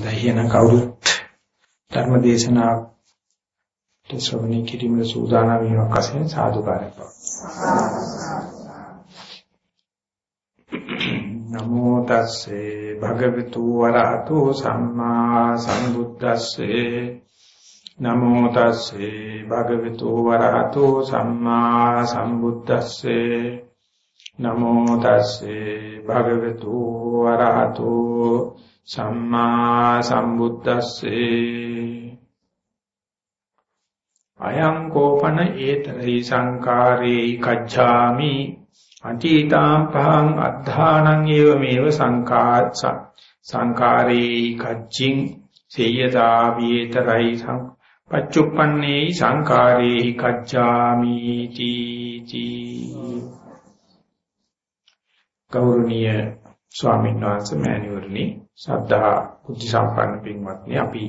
දහින කවුරුත් ධර්ම දේශනා ශ්‍රවණය කිරීමේ සූදානම් වීමක් වශයෙන් සාදුකාරයක් නමෝ තස්සේ භගවතු වරහතු සම්මා සම්බුද්දස්සේ. නමෝ තස්සේ භගවතු වරහතු සම්මා සම්බුද්දස්සේ. නමෝ තස්සේ භගවතු වරහතු සම්මා සම්බුද්දස්සේ අයං කෝපන ඒතරයි සංකාරේ කච්ඡාමි අතීතාං පහං අද්ධානං ඒව මේව සංකාච්ඡ සංකාරේ කච්චින් සේයතා වේතරයි සං පච්චුප්පන්නේ සංකාරේ කච්ඡාමි තීති ගෞරවනීය ස්වාමීන් වහන්සේ මෑණිවරණි ශ්‍රද්ධා බුද්ධ සම්පන්න පින්වත්නි අපි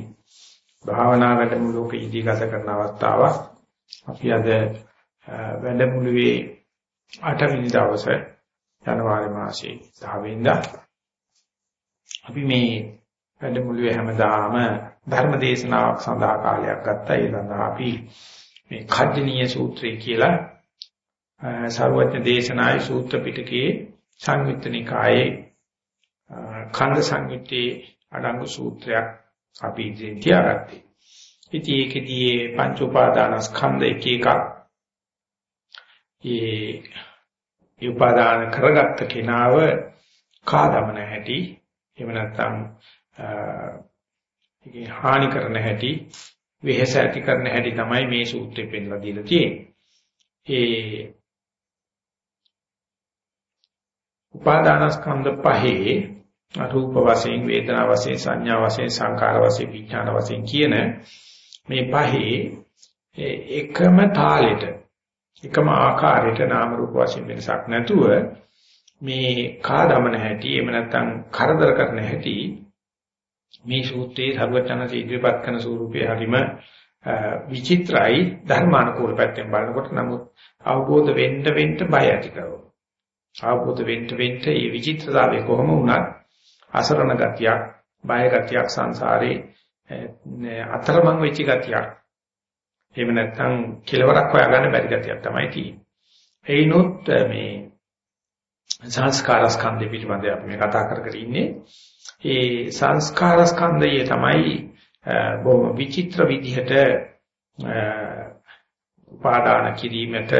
භාවනා වැඩමුළුවක ඉදී ගත කරන අවස්ථාවක්. අපි අද වැඩමුළුවේ 8 වෙනි දවසේ ජනවාරි මාසයේ 10 වෙනිදා අපි මේ වැඩමුළුවේ හැමදාම ධර්ම දේශනාවක් සඳහා කාලයක් ගත්තා. ඒ සඳහා අපි මේ කජ්ජනීය සූත්‍රය කියලා සර්වඥ දේශනායි සූත්‍ර පිටකයේ සංයුත්ත නිකායේ ඛණ්ඩ සංයුත්තේ අඩංගු සූත්‍රයක් අපි ඉදිරියෙන් තියාගත්තේ. ඉතින් ඒකෙදී පංච උපාදානස්කන්ධ එක එකක් ඒ උපාදාන කරගත්ත කෙනාව කාදමන හැටි එහෙම නැත්නම් ඒකේ හානි කරන හැටි වෙහෙස ඇති කරන හැටි තමයි මේ සූත්‍රයෙන් පෙන්නලා දීලා තියෙන්නේ. ඒ උපාදානස්කන්ධ පහේ රූප වශයෙන් වේදනා වශයෙන් සංඥා වශයෙන් සංකාර වශයෙන් විඥාන වශයෙන් කියන මේ පහේ එකම තාලෙට එකම ආකාරයට නාම රූප වශයෙන් වෙනසක් නැතුව මේ කාදමන හැටි එහෙම නැත්නම් කරදර කරන හැටි මේ සූත්‍රයේ සර්වචනසේ ඉදිරිපත් කරන ස්වරූපයේ හරිම විචිත්‍රයි ධර්මානුකූල පැත්තෙන් බලනකොට නමුත් අවබෝධ වෙන්න වෙන්න බය ඇති කරනවා. අවබෝධ වෙන්න වෙන්න මේ විචිත්‍රතාවය කොහොම වුණත් අසරණ ගතියක්, බය ගතියක් සංසාරේ අතරමං වෙච්ච ගතියක්. එහෙම නැත්නම් කෙලවරක් හොයාගන්න බැරි ගතියක් තමයි තියෙන්නේ. එයිනොත් මේ සංස්කාර ස්කන්ධය පිළිබඳව අපි මේ කතා කර කර ඉන්නේ. ඒ සංස්කාර ස්කන්ධය තමයි බොහොම විචිත්‍ර විදිහට උපාදාන කිරීමට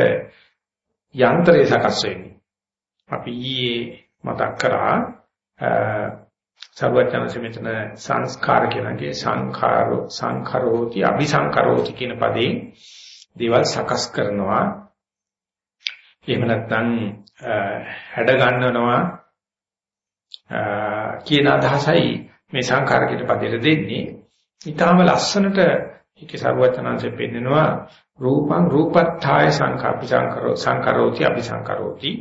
යන්ත්‍රය සකස් වෙන්නේ. අපි ඊයේ මතක් කරා සර්වඥාන්සේ මෙතන සංස්කාර කියනගේ සංඛාරෝ සංඛරෝති අபிසංකරෝති කියන පදේ දේවල් සකස් කරනවා. එහෙම නැත්නම් හැඩ ගන්නනවා කියන අදහසයි මේ සංඛාර කියන පදෙට දෙන්නේ. ඊටාම ලස්සනට ඒකේ සර්වඥාන්සේ පෙන්නනවා රූපං රූපත්ථාය සංඛාපි සංකරෝ සංකරෝති අபிසංකරෝති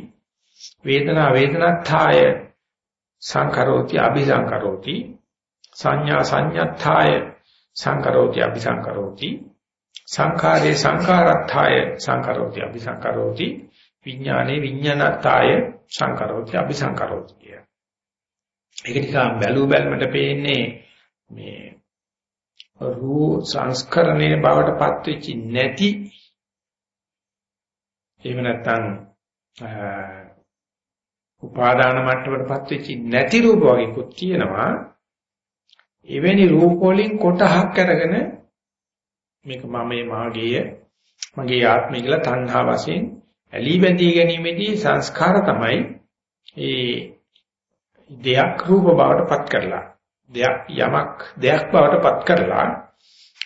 වේදනා වේදනත්ථාය සංකරෝති අபிසංකරෝති. සංඥා සංඥත්ථාය සංකරෝති අபிසංකරෝති. සංඛාරේ සංඛාරත්ථාය සංකරෝති අபிසංකරෝති. විඥානේ විඥානත්ථාය සංකරෝති අபிසංකරෝති කිය. ඒක නිසා බැලු බැලමට පේන්නේ මේ රූ සංස්කරණේ බවටපත් වෙච්ච නැති එහෙම නැත්නම් උපාදාන මට්ටමටපත් වෙච්ච නැති රූප වගේකුත් තියෙනවා. එවැනි රූප වලින් කොටහක් අරගෙන මේක මමයේ මාගේය මගේ ආත්මය කියලා තණ්හා වශයෙන් ඇලී බැඳී ගැනීමේදී සංස්කාර තමයි ඒ දෙයක් රූප බවට පත් කරලා දෙයක් යමක් දෙයක් බවට පත් කරලා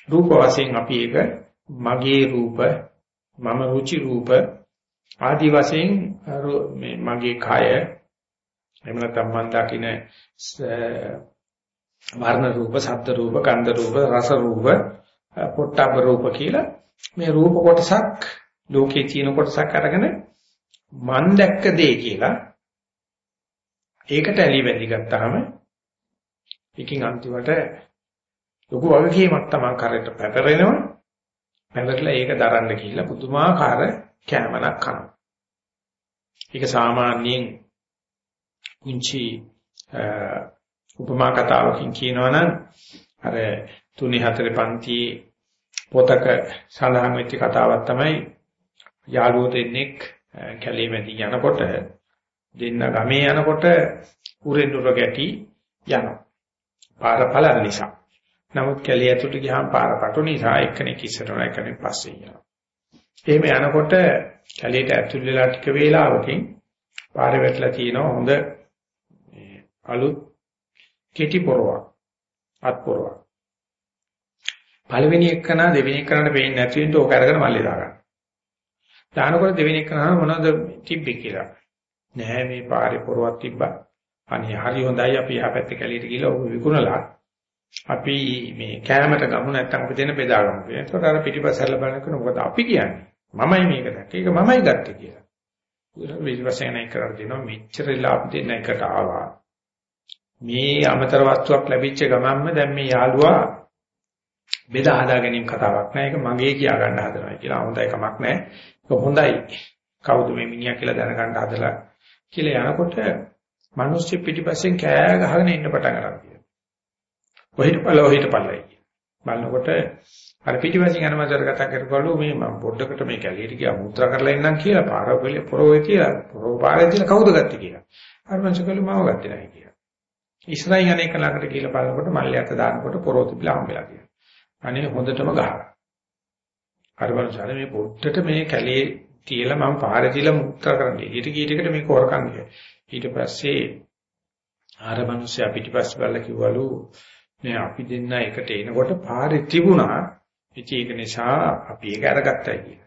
රූප වශයෙන් අපි ඒක මගේ රූප මම රුචි රූප ආදි වශයෙන් මේ මගේ කය එහෙම නැත්නම් මන් දකින වර්ණ රූප, ශබ්ද රූප, ගන්ධ රූප, රස රූප, පොට්ටබ්බ රූප කියලා මේ රූප කොටසක් ලෝකේ තියෙන කොටසක් අරගෙන මන් දැක්ක දේ කියලා ඒකට ඇලි වැදි ගත්තාම එකකින් අන්තිමට ලොකු වගකීමක් තමයි කරට පැටරෙනවා. පැටරලා ඒක දරන්න ගිහිල්ලා පුදුමාකාර කැමනක් කනවා. ඒක සාමාන්‍යයෙන් කුංචි උපමා කතාවකින් කියනවනම් අර තුනි හතර පන්ති පොතක සඳහන් වෙච්ච කතාවක් තමයි යාළුවෝ දෙන්නෙක් කැලේ මැදි යනකොට දෙන්න ගමේ යනකොට උරෙන් උර ගැටි යනවා. පාර පළල නිසා. නමුත් කැලේ ඇතුළට ගියාම පාර පටු නිසා එක්කෙනෙක් ඉස්සරහ එක්කෙනෙක් පස්සේ යනවා. එහෙම යනකොට කැලේට ඇතුල් වෙලා ටික වේලාවකින් පාරේ වැටලා තියෙන හොඳ අලුත් කෙටි පොරවක් අත් පොරවක්. පළවෙනි එකන දෙවෙනි එකනට පේන්නේ නැති වෙන්න ඕක අරගෙන මල්ලේ දාගන්න. දානකොට දෙවෙනි එකන මොනවද තිබ්බේ කියලා. නෑ මේ පාරේ පොරවක් තිබ්බා. අනේ හරි හොඳයි අපි යහ පැත්තේ කැලියට ගිහලා ඔබ විකුණලා අපි මේ කෑමට ගමු නැත්තම් අපි දෙන්න බෙදාගමු. ඒකට අර පිටිපස්සෙල්ල බලනකොට මොකද අපි කියන්නේ? මමයි මේක දැක්කේ. ඒක මමයි ගත්තේ කියලා. පිටිපස්සෙන් නැයි කරලා දෙනවා මෙච්චර ලාභ දෙන්න එකට ආවා. මේ අමතර වස්තුවක් ලැබිච්ච ගමන්ම දැන් මේ යාළුවා බෙදා හදා ගැනීම කතාවක් නෑ. ඒක මගේ කියා ගන්න හදනවා කියලා. හොඳයි කමක් නෑ. ඒක හොඳයි. කවුද මේ මිනිහා කියලා දැනගන්න හදලා කියලා යනකොට මිනිස්සු පිටිපස්සෙන් කෑ ගහගෙන ඉන්න පටන් ගන්නවා. ඔහිට පළ ඔහිට පළයි. බලනකොට අර පිටිපස්සෙන් යන මතර කතා කරකවලු මේ මම පොඩ්ඩකට මේ කැලියට ගියා මුත්‍රා කරලා එන්නම් කියලා පාර පොලේ පොරෝවේ කියලා පොරෝ පාරේ තියලා කවුද ගත්තේ කියලා. අර මංසකලු මාව ගත්තේ නැහැ කියලා. ඉස්රායිල් අනේක ළඟට කියලා බලනකොට මල්ලයට දානකොට පොරෝ තිබිලා හම්බෙලා කියලා. අනේ හොඳටම ගහනවා. අර වන්සාර මේ පොඩ්ඩට මේ කැලේ තියලා මම පාරේ තියලා මුත්‍රා කරන්නේ. ඊට කීටකට මේක හොරකම් ඊට පස්සේ ආර මිනිස්සයා පිටිපස්ස බලලා කිව්වලු මේ අපි දෙන්න එකට එනකොට පාරේ තිබුණා. ඉතින් ඒක නිසා අපි ඒක අරගත්තා කියලා.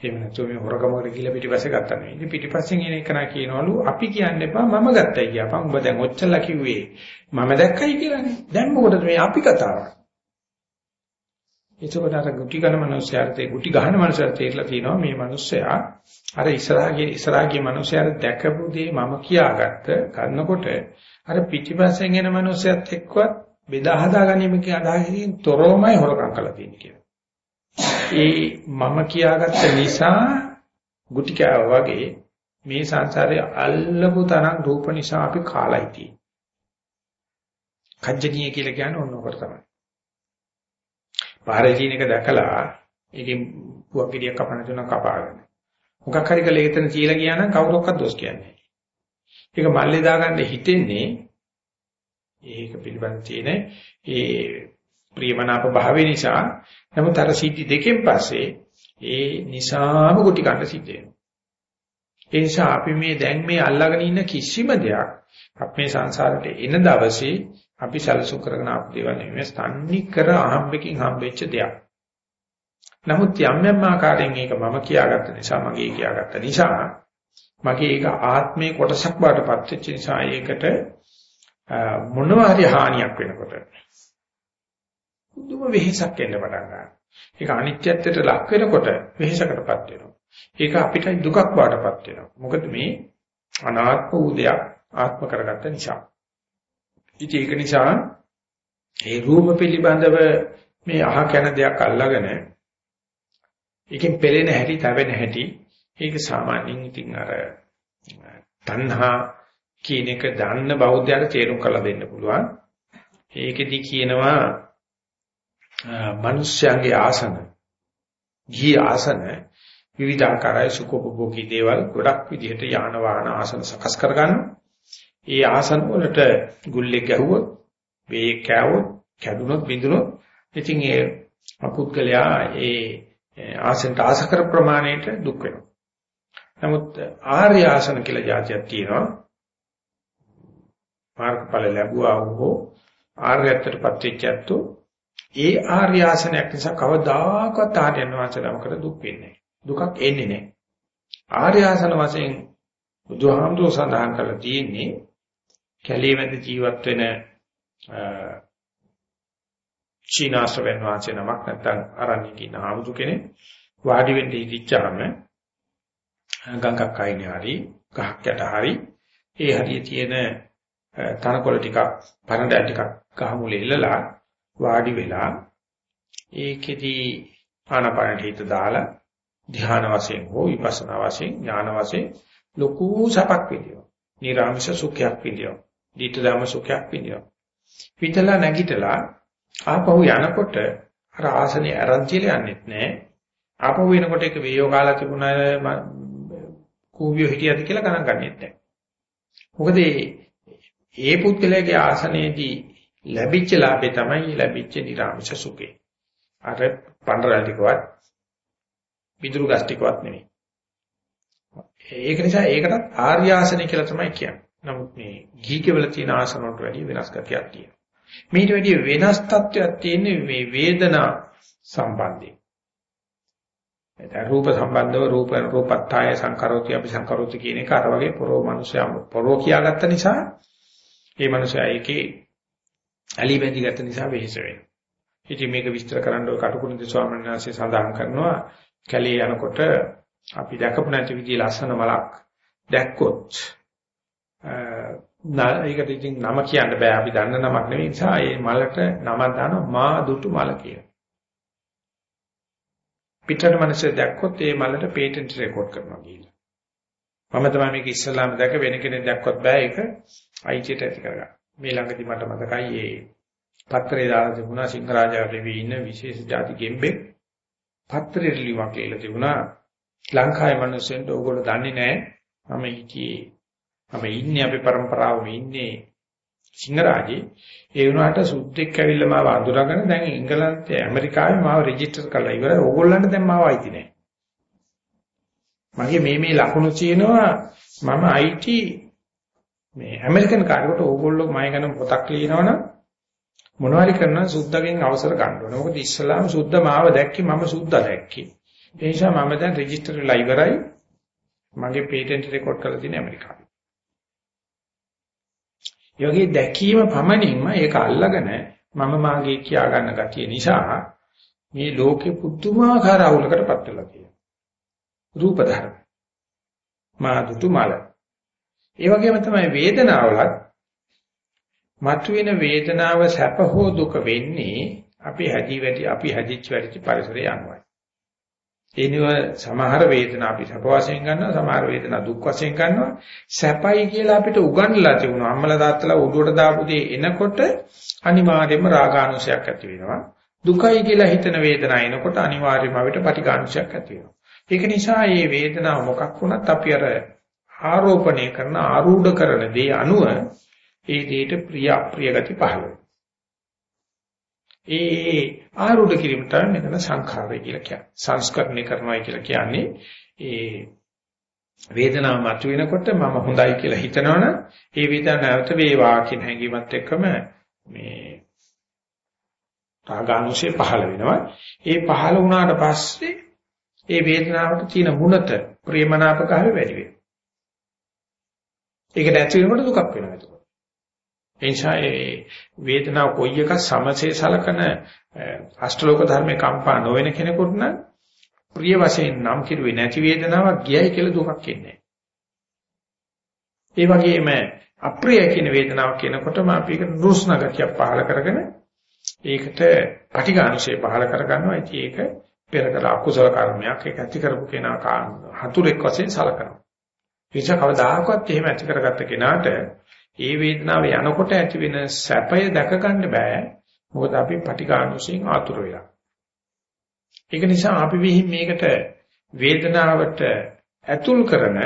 එහෙම නැත්නම් මේ හොරකමකට ගිහලා පිටිපස්සේ ගත්තා නෙවෙයි. ඉතින් පිටිපස්සෙන් එන එකනා කියනවලු අපි කියන්න එපා මම ගත්තයි කියපන්. ඔබ දැන් ඔච්චරලා කිව්වේ මම දැක්කයි කියලානේ. දැන් මොකටද මේ අපි කතාව? එතකොට අර ගුටි ගන්න මනුස්සයාට ඒ ගුටි ගහන මනුස්සයාට තේරලා තියෙනවා මේ මනුස්සයා අර ඉස්සරහගේ ඉස්සරහගේ මනුස්සයාට දැකපු දේ මම කියාගත්ත ගන්නකොට අර පිටිපස්සෙන් එන මනුස්සයත් එක්කවත් බෙදා හදා ගැනීම කියන අදහසින් තොරවමයි හොරකම් කළා තියෙන්නේ කියලා. ඒ මම කියාගත්ත නිසා ගුටි කෑවා වගේ මේ සංසාරයේ අල්ලපු තරම් රූප නිසා අපි කාලයි තියෙන්නේ. කජ්ජනීය කියලා කියන්නේ ඕන ඔකට තමයි. පාරේ තියෙන එක දැකලා ඒකෙන් පුවක් ගෙඩියක් කපන තුන කපාගෙන. මොකක් හරි කළේ එතන කියලා ගියා නම් කවුරක්වත් දොස් කියන්නේ ඒක මල්ලේ දාගන්න හිතෙන්නේ ඒක පිළිබඳ තියෙන ඒ ප්‍රියමනාප භාවය නිසා නමුත් අර සිද්ධි දෙකෙන් පස්සේ ඒ නිසාම කුටි කන්න සිද්ධ වෙනවා. ඒ නිසා අපි මේ දැන් මේ අල්ලාගෙන ඉන්න කිසිම දෙයක් අපේ සංසාරයට එන දවසේ අපි සැලසුම් කරගෙන ආපු දේවල් නෙමෙයි ස්ථානික කර අහම්බකින් හම්බෙච්ච දෙයක්. නමුත් යම් යම් ආකාරයෙන් ඒක මම කියාගත්ත නිසා මගේ කියාගත්ත නිසා මගේ ඒක ආත්මයේ කොටසක් බාටපත් වෙච්ච නිසා ඒකට මොනවා හරි හානියක් වෙනකොට දුම වෙහෙසක් එන්න පටන් ගන්නවා. ඒක අනිත්‍යත්වයට ලක් වෙනකොට වෙහෙසකටපත් වෙනවා. ඒක අපිට දුකක් බාටපත් වෙනවා. මොකද මේ අනාත්ම වූ දෙයක් ආත්ම කරගත්ත නිසා. ඉතින් ඒක නිසා ඒ රූප පිළිබඳව මේ අහ කන දෙයක් අල්ලාගෙන ඒකෙන් පෙළෙන හැටි, තැවෙන හැටි ඒක සාමාන්‍යයෙන් ඉතින් අර තණ්හා කියන එක දන්න බෞද්ධයන්ට තේරුම් කරලා දෙන්න පුළුවන්. ඒකෙදි කියනවා මිනිස්යාගේ ආසන, ගිහි ආසන විවිධාකාරයි සුඛෝපභෝගී දේවල් ගොඩක් විදිහට යාන වාහන ආසන සකස් කරගන්නවා. ඒ ආසන වලට ගුල්ලෙක් ගැහුවොත්, වේයක් කෑවොත්, කැඩුනොත්, බිඳුනොත් ඉතින් ඒ අපුද්ගලයා ඒ ආසනට ආස කර ප්‍රමාණයට දුක් වෙනවා. නමුත් ආර්ය ආසන කියලා જાතියක් තියෙනවා. මාර්ගඵල ලැබුවා වූ ආර්යත්වයටපත් වෙච්ච ඇත්තෝ ඒ ආර්ය ආසනයක් නිසා කවදාකවත් ආර්යයන් වහන්සේලාමකට දුක් වෙන්නේ දුකක් එන්නේ නැහැ. ආර්ය ආසන වශයෙන් බුදුහාමුදුරුවෝ සඳහන් කරලා තියෙන්නේ කැලේ මැද ජීවත් වෙන චීනාශ්‍රවෙන් වාචේ නමක් නැත්නම් අරණියක ඉන්න ආමුතු කෙනෙක් වාඩි වෙන්න ඉදිච්චාම ගඟක් අයිනේ හරි ගහක් යට හරි ඒ හරිය තියෙන තනකොළ ටිකක් පරණ ටිකක් ගහමුලේ ඉල්ලලා වාඩි වෙලා ඒකෙදි ආනපානට හිත දාලා ධ්‍යාන වශයෙන් හෝ විපස්සනා වශයෙන් ඥාන වශයෙන් ලොකු සපක් විදියෝ. නිර්ආමිෂ සුඛයක් විදියෝ. දීට ධම්ම සුඛයක් විඳිනවා. විතලා නැගිටලා ආපහු යනකොට අර ආසනේ අරන් කියලා යන්නෙත් නැහැ. ආපහු වෙනකොට ඒක වේයෝගාලා තිබුණා කූවියෝ හිටියද කියලා ගණන් ගන්නෙත් නැහැ. මොකද ඒ පුද්ගලයාගේ ආසනයේදී ලැබිච්ච ලාභේ තමයි ලැබිච්ච නිරාමස සුඛේ. අර පණ්ඩරාලිකවත් විදුරු ගස්ටිකවත් නෙමෙයි. ඒක නිසා ඒකටත් ආර්ය ආසනය කියලා තමයි කියන්නේ. නමුත් මේ ගීකවල තියෙන ආසන වලට වැඩිය වෙනස් ගතියක් තියෙනවා. මේට වැඩිය වෙනස් තත්වයක් තියෙන්නේ මේ වේදනා සම්බන්ධයෙන්. ඒ රූප සම්බන්ධව රූප රූපත්තාය සංකරෝති අපි සංකරෝති කියන එක අර වගේ පොරෝ මිනිසයා පොරෝ කියාගත්ත නිසා ඒ මිනිසයා ඒකේ ඇලි බැඳි ගත්ත නිසා වෙහෙස වෙනවා. ඉතින් මේක විස්තර කරන්න ඔය කටුකුරුන්දේ ස්වාමීන් වහන්සේ සඳහන් කරනවා කැලේ යනකොට අපි දැකපු නැති විදිහේ ලස්සන මලක් දැක්කොත් ඒකට ඉතින් නම කියන්න බෑ අපි දන්න නමක් නෙවෙයි නිසා ඒ මලට නමක් දානවා මා දුටු මල කියලා. පිටරට මිනිස්සු දැක්කොත් ඒ මලට පේටන්ට් රෙකෝඩ් කරනවා කියලා. මම තමයි මේක ඉස්සලාම දැක වෙන කෙනෙක් දැක්කොත් බෑ ඒක අයිතියට ඇති කරගන්න. මේ ළඟදී මට මතකයි ඒ පත්‍රේ දාලා තිබුණා සිංහරාජාවේ ඉන්න විශේෂ ಜಾති ගෙම්බෙක් පත්‍රේ ලියුමක් කියලා තිබුණා ලංකාවේ මිනිස්සුන්ට ඕගොල්ලෝ දන්නේ නැහැ මම හිටියේ මම ඉන්නේ අපේ પરම්පරාවෙම ඉන්නේ සිංහරාජේ ඒ වුණාට සුද්දෙක් ඇවිල්ලා මාව අඳුරගෙන දැන් එංගලන්තේ ඇමරිකාවේ මාව රෙජිස්ටර් කරලා ඉවරයි ඕගොල්ලන්ට දැන් මාව අයිති නැහැ මගේ මේ මේ ලකුණු තියෙනවා මම IT මේ ඇමරිකන් කාර්යකට ඕගොල්ලෝ මම ගැන පොතක් ලියනවනම් මොනවාරි කරනවා සුද්ධගෙන් අවසර ගන්න ඕනේ. මොකද ඉස්ලාම සුද්ධ මාව දැක්කේ මම සුද්ධ දැක්කේ. ඒ නිසා මම දැන් රෙජිස්ටර් වෙලා ඉවරයි. මගේ පේටන්ට් රෙකෝඩ් කරලා තියෙන ඇමරිකාවේ. යෝගී දැකීම පමණින්ම ඒක අල්ලගෙන මම මාගේ කියා ගන්න ගතිය නිසා මේ ලෝකෙ පුදුමාකාර අවුලකටපත් වෙලා තියෙනවා. රූප ධර්ම. මාදුතු මල. ඒ වගේම තමයි වේදනාවලත් මතුවෙන වේදනාව සැප හෝ දුක වෙන්නේ අපි හැදි වැඩි අපි හැදිච්ච වැඩි පරිසරය යනවා. එනිව සමහර වේදනා අපි සැප වශයෙන් ගන්නවා සමහර වේදනා දුක් වශයෙන් ගන්නවා. සැපයි කියලා අපිට උගන්ලා තිබුණා. අම්මලා තාත්තලා උඩුවට දාපු දේ එනකොට අනිවාර්යයෙන්ම රාගානුසයක් ඇති වෙනවා. දුකයි කියලා හිතන වේදනාව එනකොට අනිවාර්යයෙන්ම අපිට පටිඝානුසයක් ඇති වෙනවා. ඒක නිසා මේ වේදනාව මොකක් වුණත් අපි අර ආරෝපණය කරන ආරූඪ කරන දේ අනුව ඒ දෙයට ප්‍රිය අප්‍රිය ගති පහළ වෙනවා. ඒ ආරූඪ කිරීම තමයි මෙතන සංඛාරය කියලා කියන්නේ. සංස්කරණය කරනවා කියලා කියන්නේ ඒ වේදනාව මතුවෙනකොට මම හොඳයි කියලා හිතනවනම් ඒ වේදනාව නැවත වේවා කියන හැඟීමත් එක්කම මේ රාගානුසය පහළ වෙනවා. ඒ පහළ වුණාට පස්සේ ඒ වේදනාවට තියෙන මුණත ප්‍රේමනාපකතාවය වැඩි වෙනවා. ඒකට ඇති වෙනකොට දුකක් වෙනවා. එනිසා ඒ වේදනාව කොයි එක සමසේ සලකන අෂ්ටලෝක ධර්මේ කම්පා නොවන කෙනෙකුට නම් ප්‍රිය වශයෙන් නම් කිරුවේ නැති වේදනාවක් ගියයි කියලා දුකක් එන්නේ ඒ වගේම අප්‍රිය කියන වේදනාවක් කියනකොටම අපි ඒක නුස්න ගතිය පහල කරගෙන ඒකට පටිඝානුෂය පහල කරගන්නවා. ඉතින් ඒක පෙර කළ අකුසල කර්මයක් ඒක ඇති කරපු කෙනා හතුරෙක් වශයෙන් සලකනවා. විච කවදාකවත් එහෙම ඇති කරගත්ත කෙනාට ඒ වේදනාව යනකොට ඇති වෙන සැපය දැක ගන්න බෑ. මොකද අපි පටිඝානුසයෙන් ආතුර වෙලා. ඒක නිසා අපි විහිං මේකට වේදනාවට ඇතුල් කරන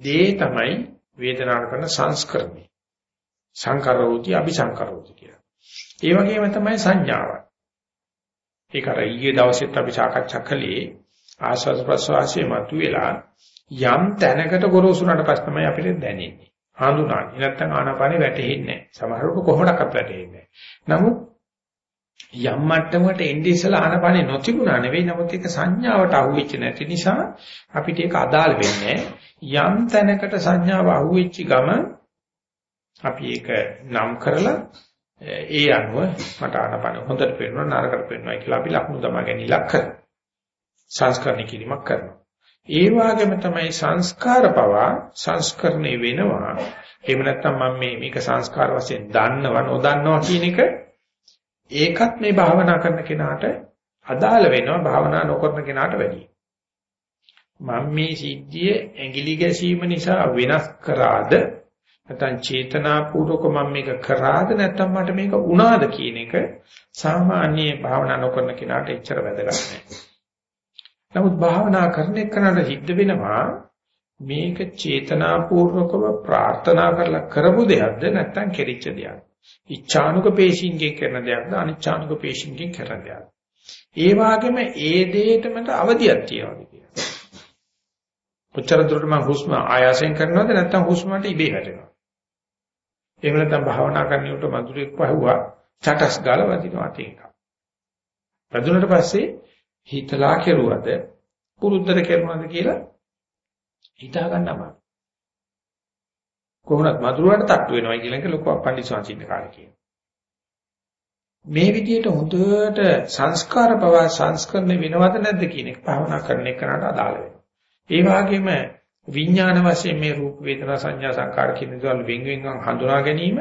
දේ තමයි වේදනාව කරන සංස්කරණය. සංකරෝති අபிසංකරෝති කියලා. ඒ වගේම තමයි සංඥාව. ඒක අර ඊයේ දවසෙත් අපි සාකච්ඡා කළේ ආස්වාද ප්‍රසවාසයේ මතුවෙලා යම් තැනකට ගොරෝසුනට පස්ස තමයි අපිට දැනෙන්නේ. හඳුනාන්නේ. නැත්තම් ආනාපානෙ වැටෙන්නේ නැහැ. සමහරවිට කොහොමඩක්වත් වැටෙන්නේ නැහැ. නමුත් යම් මට්ටමකට එන්නේ ඉස්සලා ආනාපානෙ නොතිබුණා නෙවෙයි. නමුත් ඒක සංඥාවට අහුවෙච්ච නැති නිසා අපිට ඒක අදාළ වෙන්නේ යම් තැනකට සංඥාව අහුවෙච්ච ගම අපි ඒක නම් කරලා ඒ අනුව මට ආනාපාන හොඳට පේනවා නරකට පේනවා කියලා අපි ලක්ෂණ තමා ගැනීම ඉලක්ක සංස්කරණ කිරීමක් කරනවා. ඒ වගේම තමයි සංස්කාර පවා සංස්කරණය වෙනවා. එහෙම නැත්නම් මම මේ මේක සංස්කාර වශයෙන් දන්නව නොදන්නවා කියන එක ඒකත් මේ භාවනා කරන කෙනාට අදාළ වෙනවා භාවනා නොකරන කෙනාට වැඩියි. මම මේ සිද්ධිය ඇඟිලි ගැසීම නිසා වෙනස් කරාද නැත්නම් චේතනාපූර්වක මම මේක කරාද නැත්නම් මට මේක වුණාද කියන එක සාමාන්‍ය භාවනා නොකරන කෙනාට එච්චර වැදගත් නැහැ. නමුත් භාවනා කරන එකනට සිද්ධ වෙනවා මේක චේතනාපූර්වකව ප්‍රාර්ථනා කරලා කරපු දෙයක්ද නැත්නම් කෙරිච්ච දෙයක්ද? ඉච්ඡානුක පේශින්ගෙන් කරන දෙයක්ද අනිච්ඡානුක පේශින්ගෙන් කරන දෙයක්ද? ඒ වගේම ඒ දෙයටමට අවදියක් තියනවා කියනවා. කොච්චර දුරට මම හුස්ම ආයාසයෙන් කරනවද නැත්නම් හුස්මට ඉබේ වැටෙනවද? එහෙම නැත්නම් භාවනා කරනකොට මధుරෙක් පහුවා චටස් ගාලා වදිනවා තේක. වැදුනට පස්සේ හිතලා කෙරුවද පුරුද්දට කෙරුවද කියලා හිතා ගන්න අමාරුයි. කොහොමද මధుරවට තට්ටු වෙනවා කියන එක ලොකු අපණ්ඩිත සංසිඳ කාලේ කියනවා. මේ විදිහට හොඳට සංස්කාර බව සංස්කරණය වෙනවද නැද්ද කියන එක භාවනා කරන එකකට අදාළ වෙනවා. ඒ වගේම විඥාන වශයෙන් මේ රූප වේදනා සංඥා සංකාර කියන දේවල් වෙන් වෙන්ව හඳුනා ගැනීම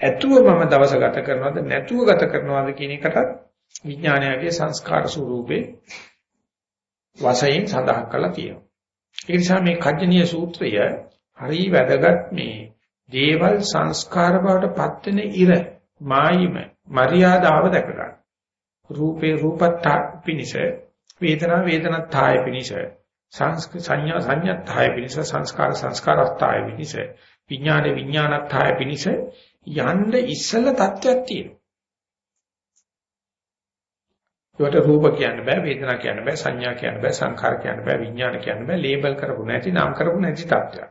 ඇතුව මම දවස ගත කරනවද නැතුව ගත කරනවද කියන එකටත් විඥානයගේ සංස්කාර ස්වરૂපේ වශයෙන් සඳහන් කරලා තියෙනවා. ඒ නිසා මේ කජ්ජනීය සූත්‍රය හරි වැදගත් මේ දේවල් සංස්කාර බවට පත් වෙන ඉර මායිම මරියාදාව දැක ගන්න. රූපේ රූපත්ත පිනිස වේදනා වේදනත්තාය පිනිස සංඥා සංඥාත්ථාය පිණිස සංස්කාර සංස්කාරත්ථාය පිණිස විඥාන විඥානත්ථාය පිණිස යන්න ඉස්සල තත්ත්වයක් තියෙනවා. ඒකට රූප කියන්න බෑ වේදනා කියන්න බෑ සංඥා කියන්න බෑ සංඛාර කියන්න බෑ විඥාන කියන්න බෑ ලේබල් කරපු නැති නම් කරපු නැති තත්ත්වයක්.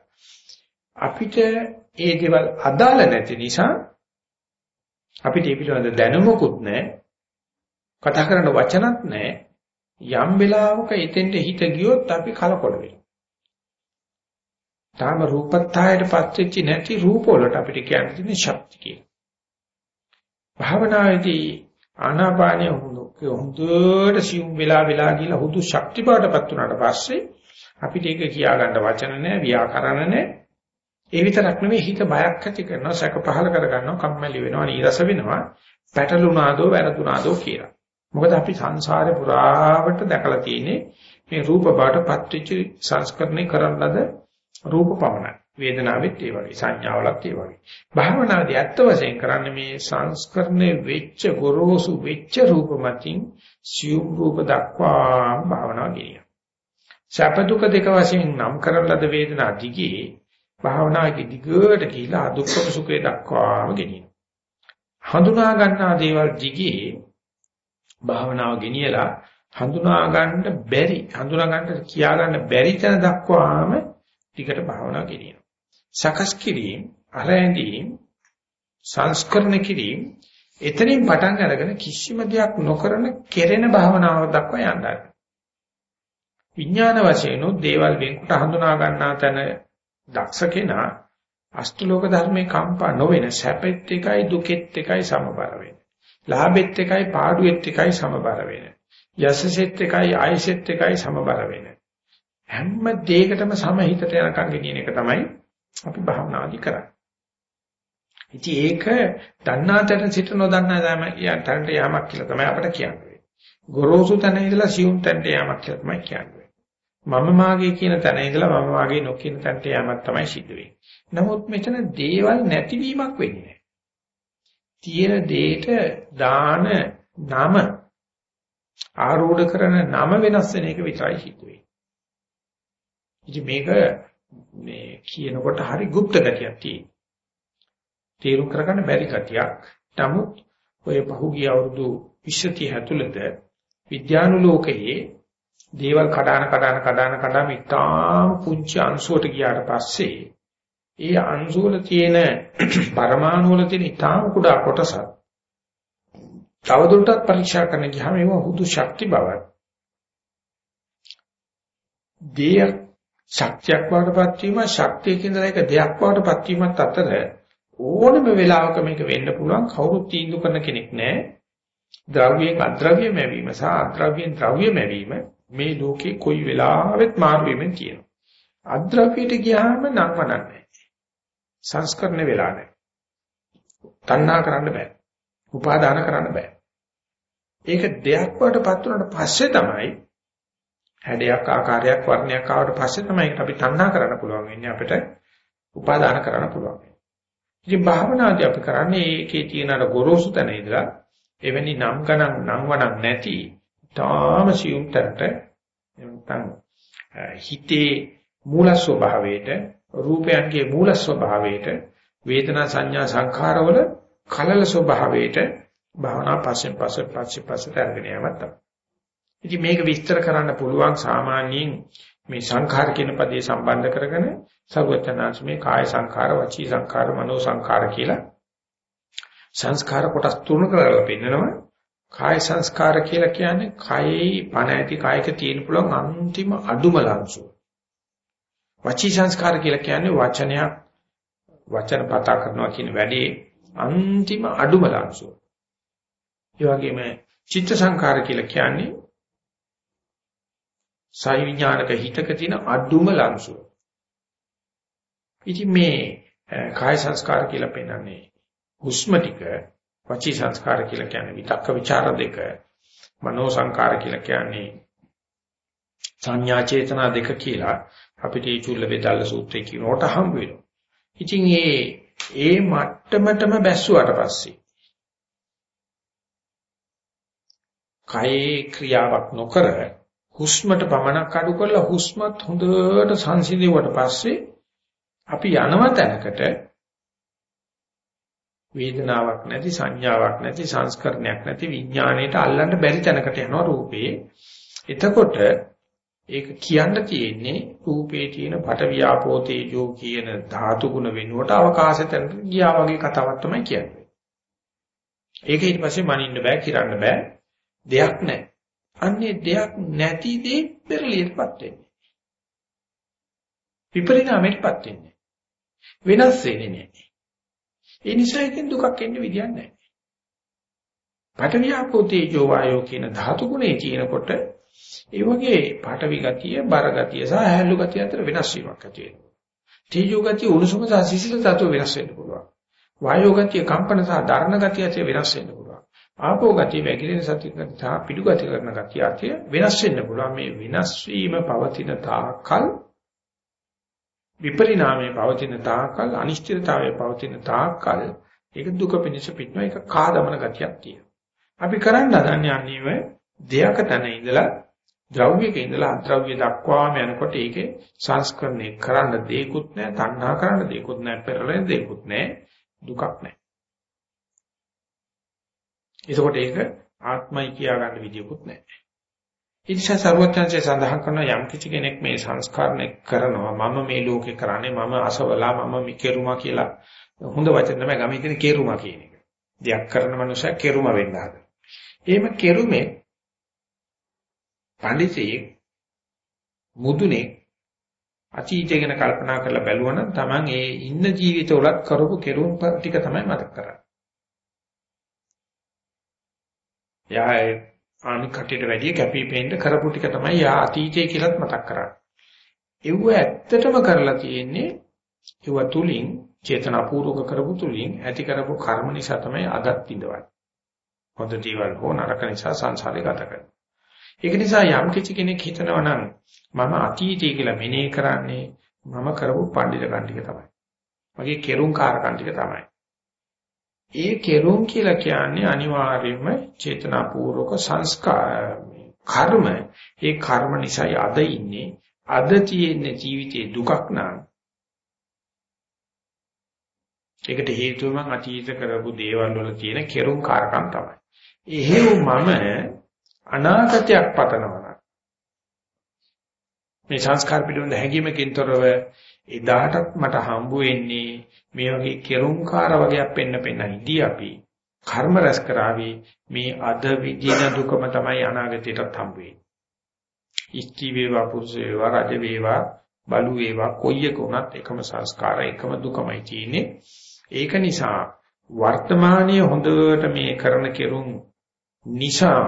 අපිට ඒ දේවල් අදාළ නැති නිසා අපිට ඒ පිළිබඳ දැනුමකුත් නැහැ. කතා කරන්න වචනත් නැහැ. යම් වෙලාවක එතෙන්ට හිත ගියොත් අපි කලකොල වෙනවා. තාම රූපත්හයට පත්වෙච්ච නැති රූප වලට අපිට කියන්න තියෙන ශක්තිය කියලා. භාවනාවේදී ආනාපානිය හොඳට සියුම් වෙලා වෙලා ගිහලා හුදු ශක්ති බවටපත් වුණාට පස්සේ අපිට ඒක කියා ගන්න වචන නැහැ ව්‍යාකරණ නැහැ ඒ විතරක් නෙවෙයි හිත බයක් ඇති කරනවා සැක පහල කර ගන්නවා කම්මැලි වෙනවා නීරස වෙනවා පැටලුණාදෝ වැරදුනාදෝ කියලා මොකද අපි සංසාරේ පුරාවට දැකලා තියෙන්නේ මේ රූප බාට පත්‍විච්ච සංස්කරණය කරන ලද රූප පමණයි. වේදනාවෙත් ඒ වගේ සංඥාවලත් ඒ වගේ. භාවනාදී ඇත්ත වශයෙන් කරන්නේ මේ සංස්කරණය වෙච්ච ගොරෝසු වෙච්ච රූප මතින් සියුම් රූප දක්වා භාවනාව ගෙනියන. සැප දුක දෙක වශයෙන් නම් කරන ලද වේදනා දිගේ භාවනාවේ දිගට ගිහිලා දුක්ඛ සුඛේ දක්වාම ගෙනියන. හඳුනා ගන්නා දේවල් දිගේ භාවනාව ගෙනියලා හඳුනා ගන්න බැරි හඳුනා ගන්න කියා ගන්න බැරි තැන දක්වාම ටිකට භාවනාව ගෙනියනවා. සකස් කිරීම, අරැඳීම්, සංස්කරණ කිරීම එතනින් පටන් අරගෙන කිසිම දෙයක් නොකරන කෙරෙන භාවනාවක් දක්වා යනවා. විඥාන වශයෙන් දේවල් වෙන්කොට හඳුනා ගන්නා තැන දක්ෂ කෙනා අෂ්ටලෝක ධර්මේ කම්පා නොවන සැපෙත් එකයි දුකෙත් එකයි සමබර වෙන. ලාභෙත් එකයි පාඩුවෙත් එකයි සමබර වෙන. යසසෙත් එකයි ආයසෙත් එකයි සමබර වෙන. හැම දෙයකටම සමහිතට යනකම් ගෙනියන එක තමයි අපි භාවනාදි කරන්නේ. ඉතින් ඒක දන්නාතර සිට නොදන්නා යම යන්ටන්ට යamak කියලා තමයි අපිට කියන්නේ. ගොරෝසු තැන ඉඳලා සියුම් තැනට යamak කියලා තමයි කියන්නේ. මම මාගේ කියන තැන ඉඳලා මම මාගේ නොකියන තැනට යamak තමයි සිද්ධ වෙන්නේ. නමුත් මෙතන දේවල් නැතිවීමක් වෙන්නේ තියෙන දෙයට දාන නම ආරූඪ කරන නම වෙනස් වෙන එක විතරයි සිද්ධ වෙන්නේ. ඉතින් මේක මේ කියනකොට හරි গুপ্ত ගතියක් තියෙනවා. තේරුම් කරගන්න බැරි ගතියක්. නමුත් ඔය පහුගිය අවුරුදු 20 ඇතුළත විද්‍යානුලෝකයේ දේවල් කඩාන කඩාන කඩාන කඩාම ඉතාම පුංචි අංශුවට ගියාට පස්සේ ඒ අංශු වල තියෙන පරමාණු වල තියෙන ඊටාම කුඩා කොටසක් තවදුරටත් පරීක්ෂා කරන්න ගියාම ඒව හුදු ශක්ති බවක් දෙය ශක්තියක් වඩපත් වීම ශක්තියකින් ඉඳලා එක දෙයක් වඩපත් වීමත් අතර ඕනම වෙලාවක මේක වෙන්න පුළුවන් කවුරුත් තීන්දුව කරන කෙනෙක් නැහැ ද්‍රව්‍යයෙන් අද්‍රව්‍ය මැවීම සහ අද්‍රව්‍යයෙන් ද්‍රව්‍ය මැවීම මේ ලෝකේ කොයි වෙලාවෙත් මාරු වෙමින් තියෙනවා අද්‍රව්‍යයට ගියාම නම් වඩන්නේ සංස්කරණය වෙලා නැහැ. තණ්හා කරන්න බෑ. උපාදාන කරන්න බෑ. ඒක දෙයක් වඩපත් වුණාට පස්සේ තමයි හැඩයක් ආකාරයක් වර්ණයක් ආවට පස්සේ තමයි ඒකට අපි තණ්හා කරන්න පුළුවන් වෙන්නේ අපිට උපාදාන කරන්න පුළුවන්. ඉතින් භාවනාදී අපි කරන්නේ ඒකේ තියෙන අර ගොරෝසු තැන ඉඳලා එවැනි නම් ගණන් නම් වණක් නැති තාම සියුම් තැනට නැත්නම් හිතේ මූල ස්වභාවයට රූපයන්ගේ මූල ස්වභාවයට වේදනා සංඥා සංඛාරවල කලල ස්වභාවයට භාවනා පස්සෙන් පස්සේ පස්සේ පස්සේ අරගෙන යමත් තමයි. ඉතින් මේක විස්තර කරන්න පුළුවන් සාමාන්‍යයෙන් මේ සංඛාර කියන පදේ සම්බන්ධ කරගෙන සර්වචනාංශ මේ කාය සංඛාර, වචී සංඛාර, මනෝ සංඛාර කියලා සංස්කාර කොටස් තුන කරලා පෙන්නනවා. කාය සංස්කාර කියලා කියන්නේ කයේ පණ ඇති කායක තියෙන පුළුවන් අන්තිම අඩුම ලංසුව. වචී සංස්කාර කියලා කියන්නේ වචනයක් වචන පතා කරනවා කියන වැඩේ අන්තිම අඩුම ලංසුව. ඒ වගේම චිත්ත සංකාර කියලා කියන්නේ සයි විඥානක හිතක තියෙන අඩුම ලංසුව. ඉතින් මේ කාය සංස්කාර කියලා පෙන්නන්නේ හුස්ම ටික වචී සංස්කාර කියලා කියන්නේ විතක්ක ਵਿਚාර දෙක මනෝ සංකාර කියලා කියන්නේ සංඥා චේතනා දෙක කියලා අපිට මේ චුල්ල වේදල්ල සූත්‍රය කියනකොට හම් වෙනවා. ඉතින් ඒ ඒ මට්ටමටම බැස්සුවට පස්සේ කයේ ක්‍රියාවක් නොකර හුස්මට පමණක් අඩු කරලා හුස්මත් හොඳට සංසිඳුවට පස්සේ අපි යනව තැනකට වේදනාවක් නැති සංඥාවක් නැති සංස්කරණයක් නැති විඥාණයට අල්ලන්න බැරි තැනකට යනවා රූපේ. එතකොට ඒක කියන්න තියෙන්නේ රූපේ තියෙන පටවියාපෝ තේජෝ කියන ධාතු ගුණ වෙනුවට අවකාශයෙන් ගියා වගේ කතාවක් තමයි කියන්නේ. ඒක ඊට පස්සේ මනින්න බෑ, කිරන්න බෑ. දෙයක් නැහැ. අන්නේ දෙයක් නැති දේ පෙරලියටපත් වෙන්නේ. විපරිණාමයටපත් වෙන්නේ. වෙනස් වෙන්නේ නැහැ. ඒ නිසා එකෙන් දුකක් එන්න විදියක් නැහැ. පඨවියාපෝ තේජෝ වායෝ කියන ධාතු ගුණේ තියෙනකොට ඒ වගේ පඨවි ගතිය, බර ගතිය සහ හැලු ගතිය අතර වෙනස් වීමක් ඇති වෙනවා. තේජෝ ගතිය උණුසුම සහ සිසිල තත්ත්ව වෙනස් වෙන්න පුළුවන්. වායෝ ගතිය කම්පන සහ ධර්ණ ගතිය අතර වෙනස් වෙන්න පුළුවන්. ආපෝ ගතිය වැగిරෙන සතිය සහ පිටු ගතිය කරන ගතිය අතර වෙනස් වෙන්න පුළුවන්. මේ වෙනස් වීම පවතින තාකල් විපරිණාමයේ පවතින තාකල් අනිශ්චිතතාවයේ පවතින තාකල් ඒක දුක පිණිස පිටන එක කාදමන ගතියක් තියෙනවා. අපි කරන්න හදන්නේ අන්නේම දෙයක තැන ඉඳලා ද්‍රව්‍යක ඉඳලා අද්‍රව්‍ය දක්වාම යනකොට ඒකේ සංස්කරණය කරන්න දෙයක්වත් නැහැ, තණ්හා කරන්න දෙයක්වත් නැහැ, පෙරලෙන දෙයක්වත් නැහැ, දුකක් නැහැ. ඒකෝට ඒක ආත්මයි කියා ගන්න විදියකුත් නැහැ. ඉතින් සර්වඥාන්සේ සඳහන් කරන යම් කිසි කෙනෙක් මේ සංස්කරණය කරනවා මම මේ ලෝකේ කරන්නේ මම අසවලා මම මිකෙරුමා කියලා හොඳ වචන තමයි ගමේ තියෙන කෙරුමා කියන එක. දෙයක් කරන මනුස්සයා කෙරුම වෙන්න හද. එහෙම කෙරුමේ පඬිතේ මුදුනේ අතීතය ගැන කල්පනා කරලා බැලුවනම් Taman ඒ ඉන්න ජීවිතවලත් කරපු කෙරුම් ටික තමයි මතක් කරන්නේ. යා අනික් කටියට වැඩිය කැපිපෙන්න කරපු ටික තමයි යා අතීතයේ කියලාත් මතක් කරන්නේ. ඒව ඇත්තටම කරලා තියෙන්නේ ඒව තුලින් චේතනාපූර්වක කරපු තුලින් ඇති කරපු කර්ම නිසා තමයි අදත් ඉඳවන්නේ. හොඳ දේවල් හෝ නරක නිසා සංසාරේ ගත කරන්නේ. ඒක නිසා යම් කිසි කෙනෙක් හිතනවා නම් මම අතීතය කියලා මෙනෙහි කරන්නේ මම කරපු පඬිතුකම් ටික තමයි. මගේ කෙරුම් කාරකම් ටික තමයි. ඒ කෙරුම් කියලා කියන්නේ අනිවාර්යයෙන්ම චේතනාපූර්වක සංස්කාර කර්ම ඒ කර්ම නිසායි අද ඉන්නේ අද තියෙන ජීවිතේ දුකක් නම් ඒකට හේතුව මං අතීත කරපු දේවල් වල තියෙන කෙරුම් කාරකම් තමයි. එහෙව් මම අනාගතයක් පතනවා මේ සංස්කාර පිළිබඳ හැඟීමකින් තොරව එදාටත් මට හම්බ වෙන්නේ මේ වගේ කෙරුම්කාර වගේක් පෙන්න පෙන්න ඉදී අපි කර්ම රැස් කරાવી මේ අද විදින දුකම තමයි අනාගතයටත් හම්බ වෙන්නේ. ඉස්ති වේවා පුරුෂ වේවා රජ වේවා බලු වේවා කොයි එක උනත් එකම සංස්කාර එකම දුකමයි තියෙන්නේ. ඒක නිසා වර්තමානයේ හොඳට මේ කරන කෙරුම් නිසා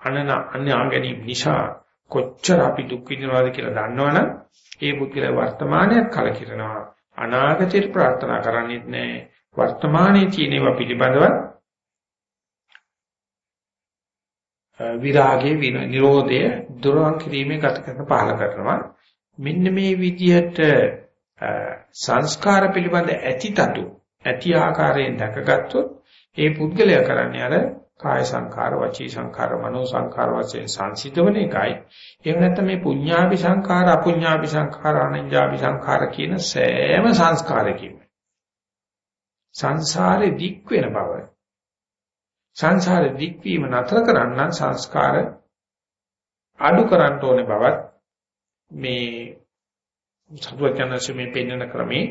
අනන අන්‍යා ගැනීම නිසා කොච්චර අපි දුක් විඳිනවද කියලා දන්නවනම් ඒ පුද්ගලයා වර්තමානයක් කලකිරෙනවා අනාගතයට ප්‍රාර්ථනා කරන්නේත් නැහැ වර්තමානයේ තියෙනවා පිළිබඳව විරාගයේ නිරෝධය දුරවන් කිරීමේ ගත කරන පහල කරනවා. මෙන්න මේ විදිහට සංස්කාර පිළිබඳ ඇතිතතු ඇති ආකාරයෙන් දැකගත්තොත් ඒ පුද්ගලයා කරන්නේ අර කාය සංඛාර, වචී සංඛාර, මනෝ සංඛාර වශයෙන් සංසිද්ධවන එකයි. එහෙම නැත්නම් මේ පුඤ්ඤාපි සංඛාර, අපුඤ්ඤාපි සංඛාර, අනඤ්ඤාපි සංඛාර කියන සෑම සංස්කාරයකින්ම සංසාරේ දික් වෙන බව. සංසාරේ දික් වීම නතර කරන්න සංස්කාර අඩු කරන්න ඕනේ බවත් මේ සතුටඥානසමේ පෙන්වන ක්‍රමේ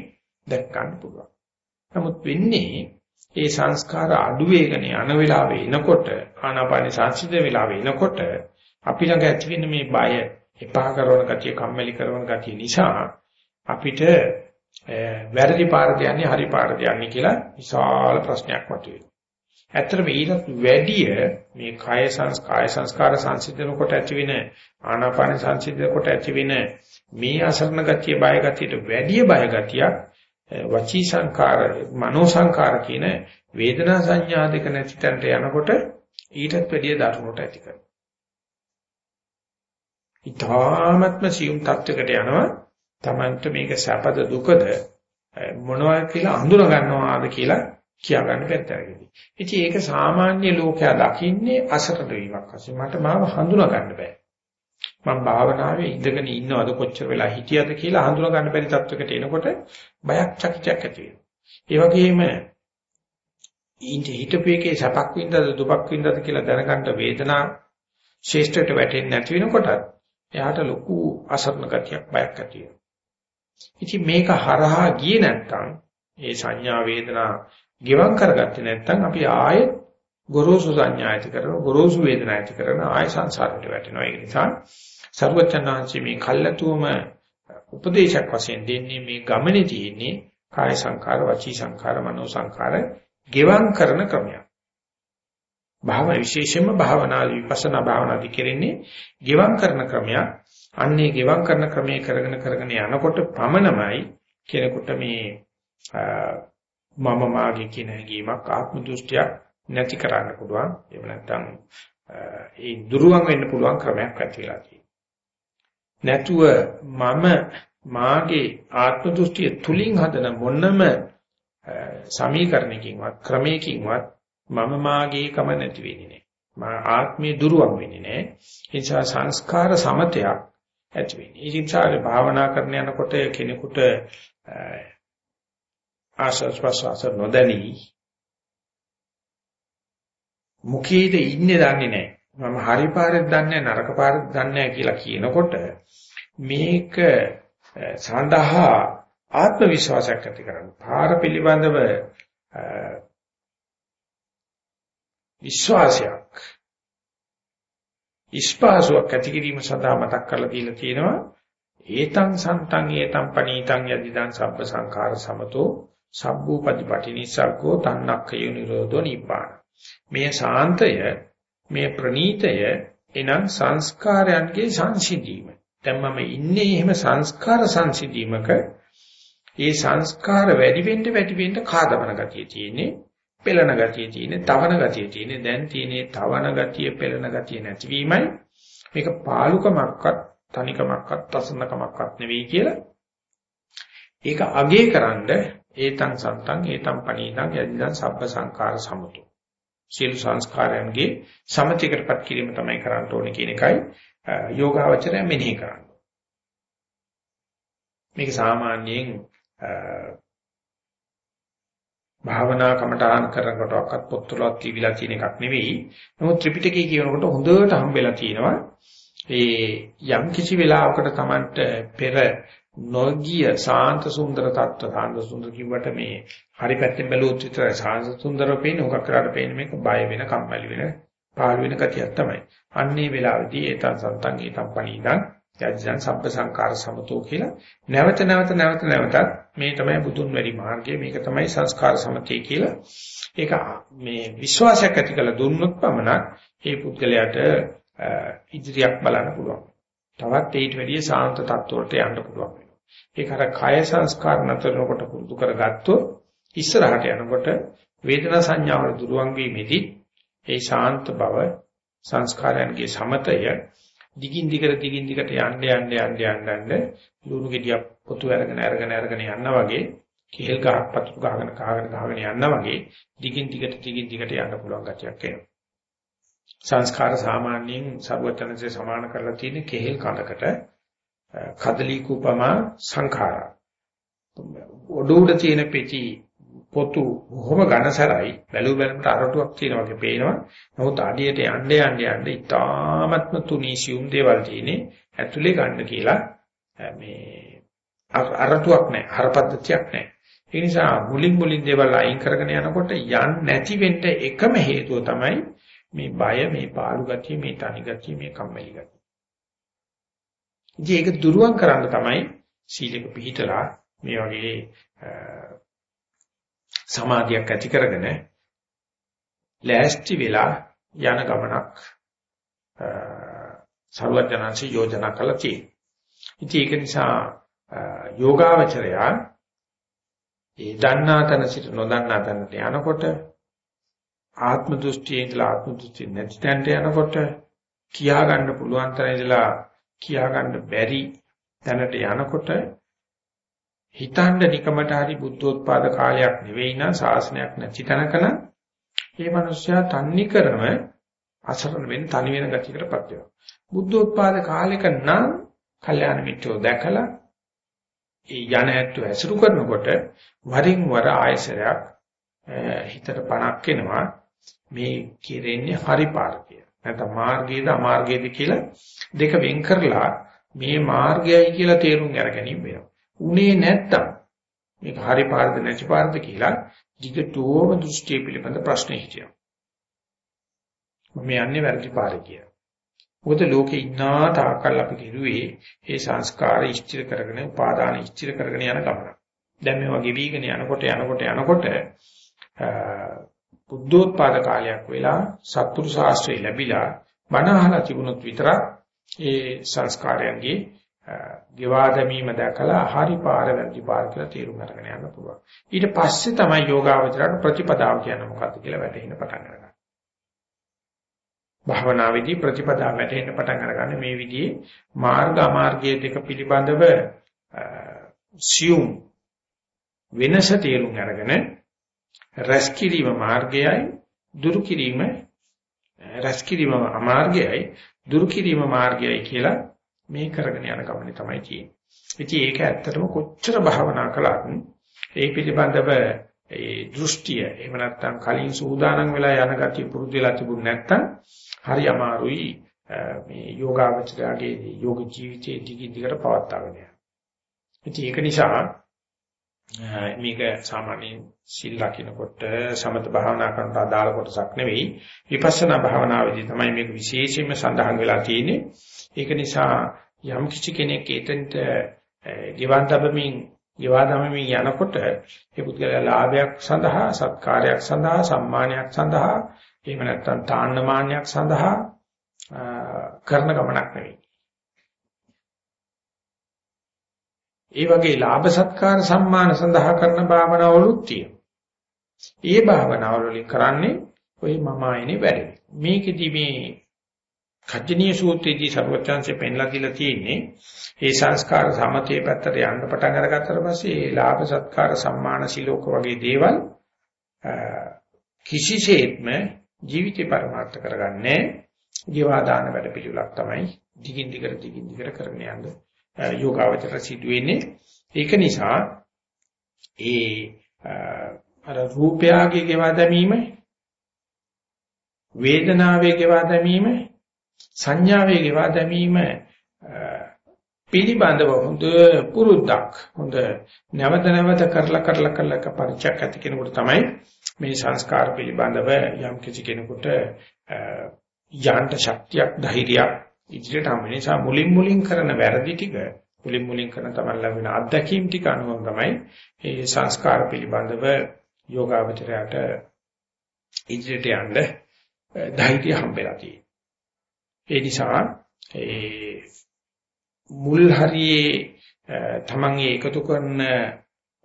දැක් ගන්න පුළුවන්. නමුත් වෙන්නේ ඒ සංස්කාර අඩු වේගන යන වෙලාවේ එනකොට ආනාපාන සංසිද්ධ වෙලාවේ එනකොට අපි ළඟ ඇති වෙන මේ බය එපා කරන ගතිය කම්මැලි කරන ගතිය නිසා අපිට වැරදි පාරට යන්නේ හරි පාරට යන්නේ කියලා විශාල ප්‍රශ්නයක් මතුවෙනවා. ඇත්තටම ඊටත් වැඩිය මේ කාය සංස්කාය සංස්කාර සංසිද්ධන කොට ඇතිවෙන ආනාපාන සංසිද්ධන කොට ඇතිවෙන මේ අසරණ ගතිය බය ගතියට වැඩිය බය ගතියක් වචී සංකාර මනෝ සංකාර කියන වේදනා සංඥා දෙක නැති තැනට යනකොට ඊටත් වැඩිය දරුණුට ඇති කරනවා. ඊටාත්ම සියුම් තත්වයකට යනවා Tamanට මේක සැපද දුකද මොනවා කියලා අඳුර ගන්නවාද කියලා කියා ගන්න බැත්තරකදී. ඉතින් ඒක සාමාන්‍ය ලෝකයා දකින්නේ අසරණ වීමක් වශයෙන්. මට මාව හඳුනා ගන්න බෑ. මම භාවනාවේ ඉඳගෙන ඉන්නවද කොච්චර වෙලා හිටියද කියලා හඳුනා ගන්න බැරි තත්වයකට එනකොට බයක් චකිතයක් ඇති වෙනවා. ඒ වගේම ඉන්ට හිතපේකේ සැපක් වින්දද දුකක් වින්දද කියලා දැනගන්න වේදනා ශේෂ්ඨයට වැටෙන්නේ නැති වෙනකොට එයාට ලොකු අසරණ ගතියක් බයක් ඇති වෙනවා. ඉතින් මේක හරහා ගියේ නැත්තම් ඒ සංඥා වේදනා ගෙවම් කරගත්තේ නැත්තම් අපි ආයෙත් ගොරෝසු සංඥා ඇති කරන ගොරෝසු වේදනා ඇති කරන ආය සංසාරයට වැටෙනවා ඒ නිසා සර්වචන්නාංශී මේ කල්ලාතුම උපදේශයක් වශයෙන් දෙන්නේ මේ ගමනේ තියෙන්නේ කාය සංකාර වචී සංකාර මනෝ සංකාර ගෙවම් කරන ක්‍රමයක් භාව විශේෂයෙන්ම භාවනා විපස්සනා භාවනාදි කෙරෙන්නේ ගෙවම් කරන ක්‍රමයක් අන්නේ ගෙවම් කරන ක්‍රමයේ කරගෙන කරගෙන යනකොට පමණමයි කෙනෙකුට මේ මම මාගේ කියන හැඟීමක් ආත්ම දෘෂ්ටියක් නැති කරන්න පුළුවන්. එහෙම නැත්නම් ඒ දුරුවන් වෙන්න පුළුවන් ක්‍රමයක් ඇති වෙලා තියෙනවා. නැතුව මම මාගේ ආත්ම දෘෂ්ටිය තුලින් හදන මොනම සමීකරණයකින්වත් ක්‍රමයකින්වත් මම මාගේ කම නැති වෙන්නේ නැහැ. මා ආත්මේ දුරුවන් වෙන්නේ නැහැ. ඒ නිසා සංස්කාර සමතයක් ඇති වෙන්නේ. ඒ නිසා භාවනා කරන යනකොට කෙනෙකුට ආශස් ප්‍රසවාස නොදැනී මුඛයේද ඉන්නේ දන්නේ නැහැ. මම හරි පාරෙත් දන්නේ නරක පාරෙත් දන්නේ කියලා කියනකොට මේක සඳහා ආත්ම විශ්වාසයක් ඇති කරගන්න. පාර පිළිබඳව විශ්වාසයක් ඉස්පාසුවක් ඇති කිරීම සඳහා මතක් කරලා දීලා තියෙනවා. ඒතං සන්තං ඒතං පනීතං යදිදං සබ්බ සංඛාර සමතෝ සබ්බූපදීපටි නිසග්ගෝ තන්නක්ඛය නිරෝධෝ නිපාන. මේ ශාන්තය මේ ප්‍රනීතය එනම් සංස්කාරයන්ගේ සංසිඳීම. දැන් මම ඉන්නේ එහෙම සංස්කාර සංසිඳීමක ඒ සංස්කාර වැඩි වෙන්න වැඩි වෙන්න කාදවන ගතිය තියෙන්නේ පෙළන ගතිය තියෙන්නේ තවන ගතිය තියෙන්නේ දැන් තියෙන්නේ තවන ගතිය පෙළන ගතිය නැතිවීමයි මේක පාලුකමක්වත් තනිකමක්වත් තසන්නකමක්වත් නෙවෙයි කියලා ඒක අගේ කරන්නේ ඒතං සත්තං ඒතං පණීතං යදිදං සබ්බ සංකාර සමතු. සියලු සංස්කාරයන්ගේ සමතිකටපත් කිරීම තමයි කරන්න ඕනේ කියන එකයි යෝගාවචරය මෙනෙහි කරන්නේ. මේක සාමාන්‍යයෙන් භාවනා කමඨාන් කරනකොටවත් පොත්වලත් කියවිලා තියෙන එකක් නෙවෙයි. නමුත් ත්‍රිපිටකය කියනකොට හොඳට හම්බෙලා තියෙනවා. ඒ යම් කිසි වෙලාවකට Tamanට පෙර නොගිය සාන්ත සුන්දර තත්ත්ව සාන්ත සුන්දර කිව්වට මේ හරි පැත්තෙන් බැලුවොත් විතරයි සාන්ත සුන්දරව පේන්නේ. උගක් කරාට පේන්නේ මේක බය වෙන කම්මැලි වෙන පාළු වෙන ගතියක් තමයි. අන්නේ වෙලාවේදී ඒතන් සන්තන් ඒතම් පණීදන් යජ්ජන් සබ්බ සංකාර සමතෝ කියලා නැවත නැවත නැවත නැවතත් මේ තමයි බුදුන් වැඩි මාර්ගය. මේක තමයි සංස්කාර සමතේ කියලා. ඒක මේ විශ්වාසයක් ඇති කළ දුන්නොත් පමණක් ඒ පුද්ගලයාට ඉදිරියක් බලන්න පුළුවන්. තවත් ඊට වැඩිය සාන්ත තත්ත්වයට යන්න පුළුවන්. ඒක අර කය සංස්කාර නතරනකොට පුරුදු කරගත්තොත් ඉස්සරහට යනකොට වේදනා සංඥාවල දුරවන් වීමේදී ඒ ශාන්ත බව සංස්කාරයන්ගේ සමතය දිගින් දිගට දිගින් දිගට යන්න යන්න යන්න යන්න යන්න ලුණු ගෙඩියක් පොතු අරගෙන අරගෙන අරගෙන යනවා වගේ කෙහෙල් ගහක් පතුරු ගහගෙන කාගෙන ගහගෙන යනවා වගේ දිගින් දිගට දිගින් දිගට යන්න පුළුවන් ගතියක් එනවා. සංස්කාර සාමාන්‍යයෙන් සර්වචනසේ සමාන කරලා තියෙන කෙහෙල් කඳකට කදලී කුපමා සංඛාරා. ඔඩ උඩ තියෙන පෙටි පොතු බොහොම ඝනසරයි බැලු බැලමට අරටුවක් තියෙන වගේ පේනවා. නමුත් අඩියට යන්න යන්න යන්න ඉතාමත්ම තුනීසියුම් දේවල් තියෙන්නේ ඇතුලේ ගන්න කියලා මේ අරටුවක් නැහැ. අර පද්ධතියක් නැහැ. ඒ නිසා මුලින් මුලින් දේවල් අයින් කරගෙන යනකොට යන්න නැති වෙන්න එකම හේතුව තමයි මේ බය, මේ පාළු ගතිය, මේ තනි ගතිය, මේ කම්මැලි ගතිය. ඉතින් ඒක දුරුවන් කරන්න තමයි සීලෙක පිළිතලා මේ වගේ සමාධියක් ඇති කරගෙන ලෑස්ති වෙලා යන ගමනක් සර්වඥාන්සේ යෝජනා කළා තියෙනවා. ඉතින් ඒක නිසා යෝගාවචරයා ඒ දන්නා තැන සිට නොදන්නා තැනට යනකොට ආත්ම දෘෂ්ටියේ ඉඳලා ආත්ම දෘෂ්ටිය නැති තැනට යනකොට කියා ගන්න පුළුවන් තරම් ඉඳලා කියා ගන්න බැරි තැනට යනකොට හිතන්න නිකමට හරි බුද්ධෝත්පාද කාලයක් නෙවෙයි නම් ශාසනයක් නැති තැනකන මේ මිනිස්සයා තන්නේ කරම අසරණ වෙන තනි වෙන ගතියකටපත් වෙනවා. බුද්ධෝත්පාද කාලෙක නම් කල්යාණ මිත්‍රෝ දැකලා ඒ යන ඇත්තු ඇසුරු කරනකොට වරින් වර ආයසරයක් හිතට පණක් එනවා මේ කෙරෙන්නේ හරි පාර කියලා. නැත්නම් මාර්ගයේද අමාර්ගයේද කියලා දෙක වෙන් කරලා මේ මාර්ගයයි කියලා තේරුම් අරගැනීම වෙනවා. උනේ නැත්තම් මේක හරි පාරද නැති පාරද කියලා දිගටම දෘෂ්ටිය පිළිබඳ ප්‍රශ්න හිටියා. මම යන්නේ වැරදි පාරේ කියලා. මොකද ලෝකේ ඉන්නා තාකල් අපි කිරුවේ ඒ සංස්කාර ඉස්තිර කරගෙන උපාදාන ඉස්තිර කරගෙන යන ගමන. දැන් මේ වගේ වීගෙන යනකොට යනකොට යනකොට බුද්ධෝත්පාද කාලයක් වෙලා සත්පුරු ශාස්ත්‍රය ලැබිලා මන අහලා තිබුණොත් විතරක් ඒ සංස්කාරයන්ගේ ගෙවා දැමීම දැකලා හරි පාර වැරදි පාර කියලා තීරුම් අරගෙන යන්න පුළුවන්. ඊට පස්සේ තමයි යෝගාවචරයට ප්‍රතිපදාව කියන්නේ මොකක්ද කියලා වැටහෙන්න පටන් ගන්නවා. භාවනාවේදී ප්‍රතිපදාව වැටෙන්න පටන් අරගන්න මේ විදිහේ මාර්ග අමාර්ගයේ දෙක පිළිබඳව සියුම් වෙනස තේරුම් අරගෙන රැස් කිරීම මාර්ගයයි දුරු කිරීම රැස් කිරීම අමාර්ගයයි දුරු කිරීම මාර්ගයයි කියලා මේ කරගෙන යන ගමනේ තමයි තියෙන්නේ. ඉතින් ඒක ඇත්තටම කොච්චර භාවනා කළත් ඒ පිළිබඳව ඒ දෘෂ්ටිය එහෙම නැත්නම් කලින් සූදානම් වෙලා යන ගතිය පුරුදු වෙලා තිබුණ නැත්නම් හරි අමාරුයි මේ යෝගාවචරයේ යෝග ජීවිතයේ දිගින් දිගට පවත්වාගෙන යන්න. ඉතින් ඒක නිසා මේක සාමාන්‍යයෙන් සිල් ලකිනකොට සමත භාවනා කරනට අදාළ කොටසක් නෙවෙයි විපස්සනා භාවනාවේදී තමයි මේක විශේෂයෙන්ම සඳහන් වෙලා තියෙන්නේ ඒක නිසා යම් කිසි කෙනෙක් ඒතෙන්ට ගෙවන් තබමින් ගෙවා දමමින් යනකොට ඒ පුද්ගලයා ලාභයක් සඳහා සත්කාරයක් සඳහා සම්මානයක් සඳහා එහෙම නැත්නම් තාන්නමානයක් සඳහා කරන ගමනක් නෙවෙයි. ඒ වගේ ලාභ සත්කාර සම්මාන සඳහා කරන භාවනාවලුත් තියෙනවා. ඒ භාවනාවල වලින් කරන්නේ ඔය මම ආයනේ වැඩේ. මේකෙදි මේ කජ්ජනීය සූත්‍රයේදී සර්වචන්සේ පෙන්ලා දීලා තියෙන්නේ ඒ සංස්කාර සමතේ පැත්තට යන්න පටන් අරගත්තට පස්සේ ඒ ලාභ සත්කාර සම්මාන සිලෝක වගේ දේවල් කිසිසේත්ම ජීවිතේ පරමාර්ථ කරගන්නේ ජීවා දාන වැඩ පිළිවෙලක් තමයි දිගින් දිගට දිගින් දිගට කරගෙන යන්න යෝගාවචර සිදුවෙන්නේ. ඒක නිසා ඒ අර රූපයාගේ ගෙවා දැමීම වේදනාවේ ගෙවා දැමීම සංඥාවේ ගෙවා දැමීම පිළිබඳව හොඳ පුරුද්දක් හොඳ නැවත නැවත කරලා කරලා කරලා පරිචයක් ඇති කෙනෙකුට තමයි මේ සංස්කාර පිළිබඳව යම් කිසි කෙනෙකුට යාන්ට ශක්තියක් ධෛර්යයක් ඉදිරියට හම් වෙන නිසා මුලින් මුලින් කරන වැරදි ටික මුලින් මුලින් කරන තමයි ලැබෙන අත්දැකීම් ටික අනුව තමයි මේ සංස්කාර පිළිබඳව යෝගාවචරයට ඉදිරියට යන්න ධෛර්යය හම්බෙලා තියෙන්නේ. ඒ නිසා ඒ මුල් හරියේ තමන් එකතු කරන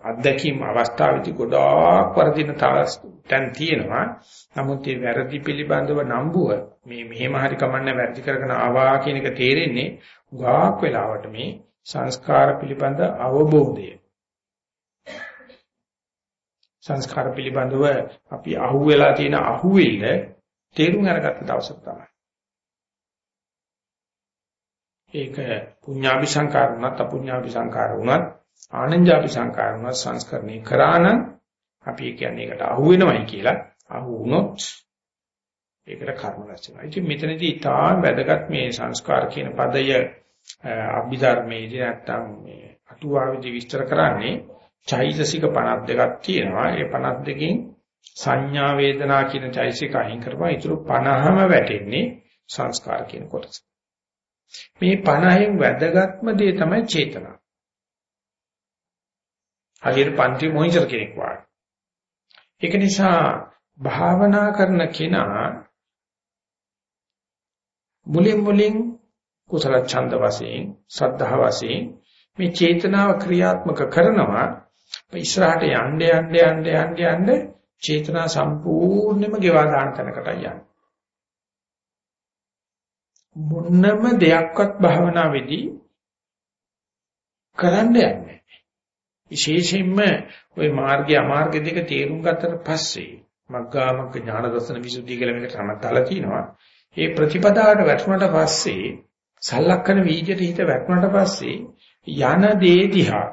අත්දැකීම් අවස්ථාවේදී ගොඩාක් වර්ධින තැන් තියෙනවා. නමුත් මේ වැරදි පිළිබඳව නම්බුව මේ මෙහෙම හරි කමන්න වැරදි කරගෙන ආවා කියන එක තේරෙන්නේ ගාක් වෙලාවට මේ සංස්කාර පිළිබඳ අවබෝධය. සංස්කාර පිළිබඳව අපි අහුවෙලා තියෙන අහුවෙල්ල තේරුම් අරගත්ත දවසක් තමයි. ඒක පුඤ්ඤාභි සංකාර වුණත් අපුඤ්ඤාභි සංකාර වුණත් ආනන්ජාභි සංකාර වුණත් සංස්කරණේ කරා නම් අපි කියන්නේ ඒකට අහු වෙනවයි කියලා අහු වුණොත් ඒකට කර්ම රැස් වෙනවා. ඉතින් මෙතනදී තාම වැදගත් මේ සංස්කාර කියන පදය අභිධර්මයේදී නැත්තම් මේ අටුවාවේදී විස්තර කරන්නේ චෛතසික 52ක් තියෙනවා. ඒ 52කින් සංඥා වේදනා කියන චෛතසික අයින් කරපුවා ඊටු 50ම වැටෙන්නේ සංස්කාර කියන කොටස. මේ 50න් වැදගත්ම දේ තමයි චේතනා. හරියට පන්ති මොහිතර කෙනෙක් වගේ. ඒක නිසා භාවනා කරන කෙනා මුලින් මුලින් කුසල ඡන්ද වශයෙන් සද්ධා වශයෙන් මේ චේතනාව ක්‍රියාත්මක කරනවා ඉස්සරහට යන්න යන්න යන්න යන්න යන්න චේතනා සම්පූර්ණයෙන්ම ගෙවා දාන තැනකට යන්නේ මොන්නම දෙයක්වත් භාවනාවේදී කරන්න යන්නේ විශේෂයෙන්ම ওই මාර්ගය අමාර්ගය දෙක තේරුම් ගත්තට පස්සේ මග්ගාමග්ග ඥාන දර්ශන විසුද්ධිය කියලා මේකට සමතලා තිනවා ඒ ප්‍රතිපදාවට වැටුණට පස්සේ සලක්කන වීජයට හිත වැටුණට පස්සේ යන දේ දිහා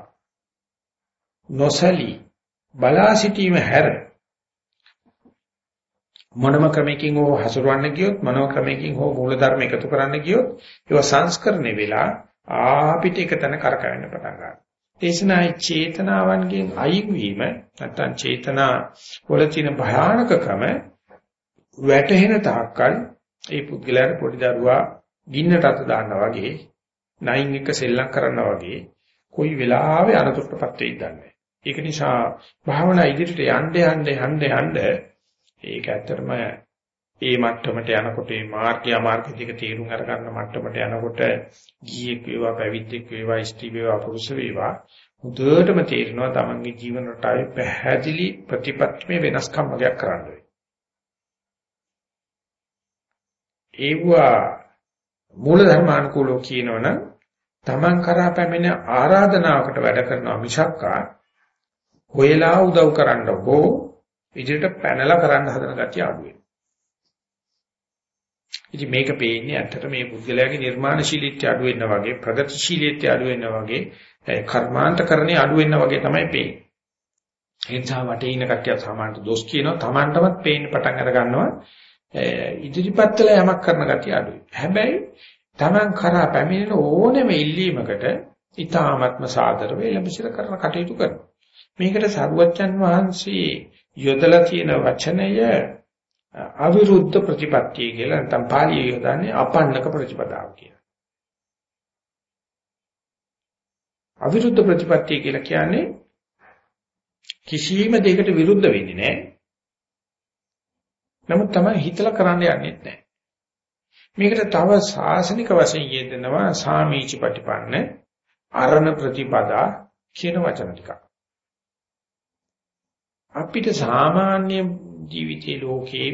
නොසලී බලා සිටීම හැර මොනම ක්‍රමයකින් හෝ හසුරවන්න ගියොත් මොනම ක්‍රමයකින් හෝ මූලධර්ම එකතු කරන්න ගියොත් ඒවා සංස්කරණය වෙලා ආපිට එකතන කරකවෙන්න පටන් ගන්නවා. දේශනායි චේතනාවන්ගෙන් අයින් වීම නැත්නම් චේතනා වල තියෙන භයානකකම වැටහෙන තාක්කල් ඒ පුද්ගලයාට පොඩි දරුවා ගින්නට අත දානවා වගේ නයින් එක සෙල්ලම් කරනවා වගේ කොයි වෙලාවෙ අනතුරටපත් වෙයිද දන්නේ. ඒක නිසා භාවනා ඉදිරියට යන්න යන්න යන්න යන්න ඒක ඇත්තටම ඒ මට්ටමට යනකොට මේ මාර්ගය මාර්ග දෙක තේරුම් අරගන්න මට්ටමට යනකොට ගියෙක් වේවා පැවිද්දෙක් වේවා ස්ත්‍රී වේවා පුරුෂ වේවා මුදවටම තේරෙනවා තමන්ගේ ජීවන රටාවේ පැහැදිලි ප්‍රතිපත්තිමේ වෙනස්කම් වගේක් කරන්න වෙයි. ඒවා මූල ධර්මානුකූලව කියනවනම් තමන් කරා පැමිණ ආරාධනාවකට වැඩ කරනවා මිසක්කා හොයලා උදව් කරන්න හෝ ඉදිරියට පැනලා කරන්න හදන ගැතිය අඩු වෙනවා. ඉතින් මේක පේන්නේ ඇත්තට මේ පුද්ගලයාගේ නිර්මාණශීලීත්වය අඩු වෙනවා වගේ ප්‍රගතිශීලීත්වය අඩු වෙනවා වගේ කර්මාන්තකරණේ අඩු වෙනවා වගේ තමයි පේන්නේ. ඒ නිසා වටේ ඉන්න කට්ටිය සාමාන්‍ය දොස් කියනවා Tamanටවත් පේන්න පටන් අර ගන්නවා ඉදිරිපත් වෙලා යමක් කරන ගැතිය අඩුයි. හැබැයි Taman කරා පැමිණෙන ඕනෙම ඉල්ලීමකට ඊ타ත්ම සාදර වේලඹසිර කරන කටයුතු කරනවා. මේකට සරුවච්චන් වහන්සේ යොදලා තියෙන වචනය අවිරුද්ධ ප්‍රතිපත්තිය කියලා නැත්නම් පාලිය යොදන්නේ අපන්නක ප්‍රතිපදාව කියලා. අවිරුද්ධ ප්‍රතිපත්තිය කියලා කියන්නේ කිසියම් දෙයකට විරුද්ධ වෙන්නේ නැහැ. නමුත් තමයි හිතලා කරන්න යන්නේ නැහැ. මේකට තව සාසනික වශයෙන් යෙදෙනවා සාමීචි ප්‍රතිපන්න අරණ ප්‍රතිපදා කියන වචන ටිකක්. අපිට සාමාන්‍ය ජීවිතයේ ලෝකේ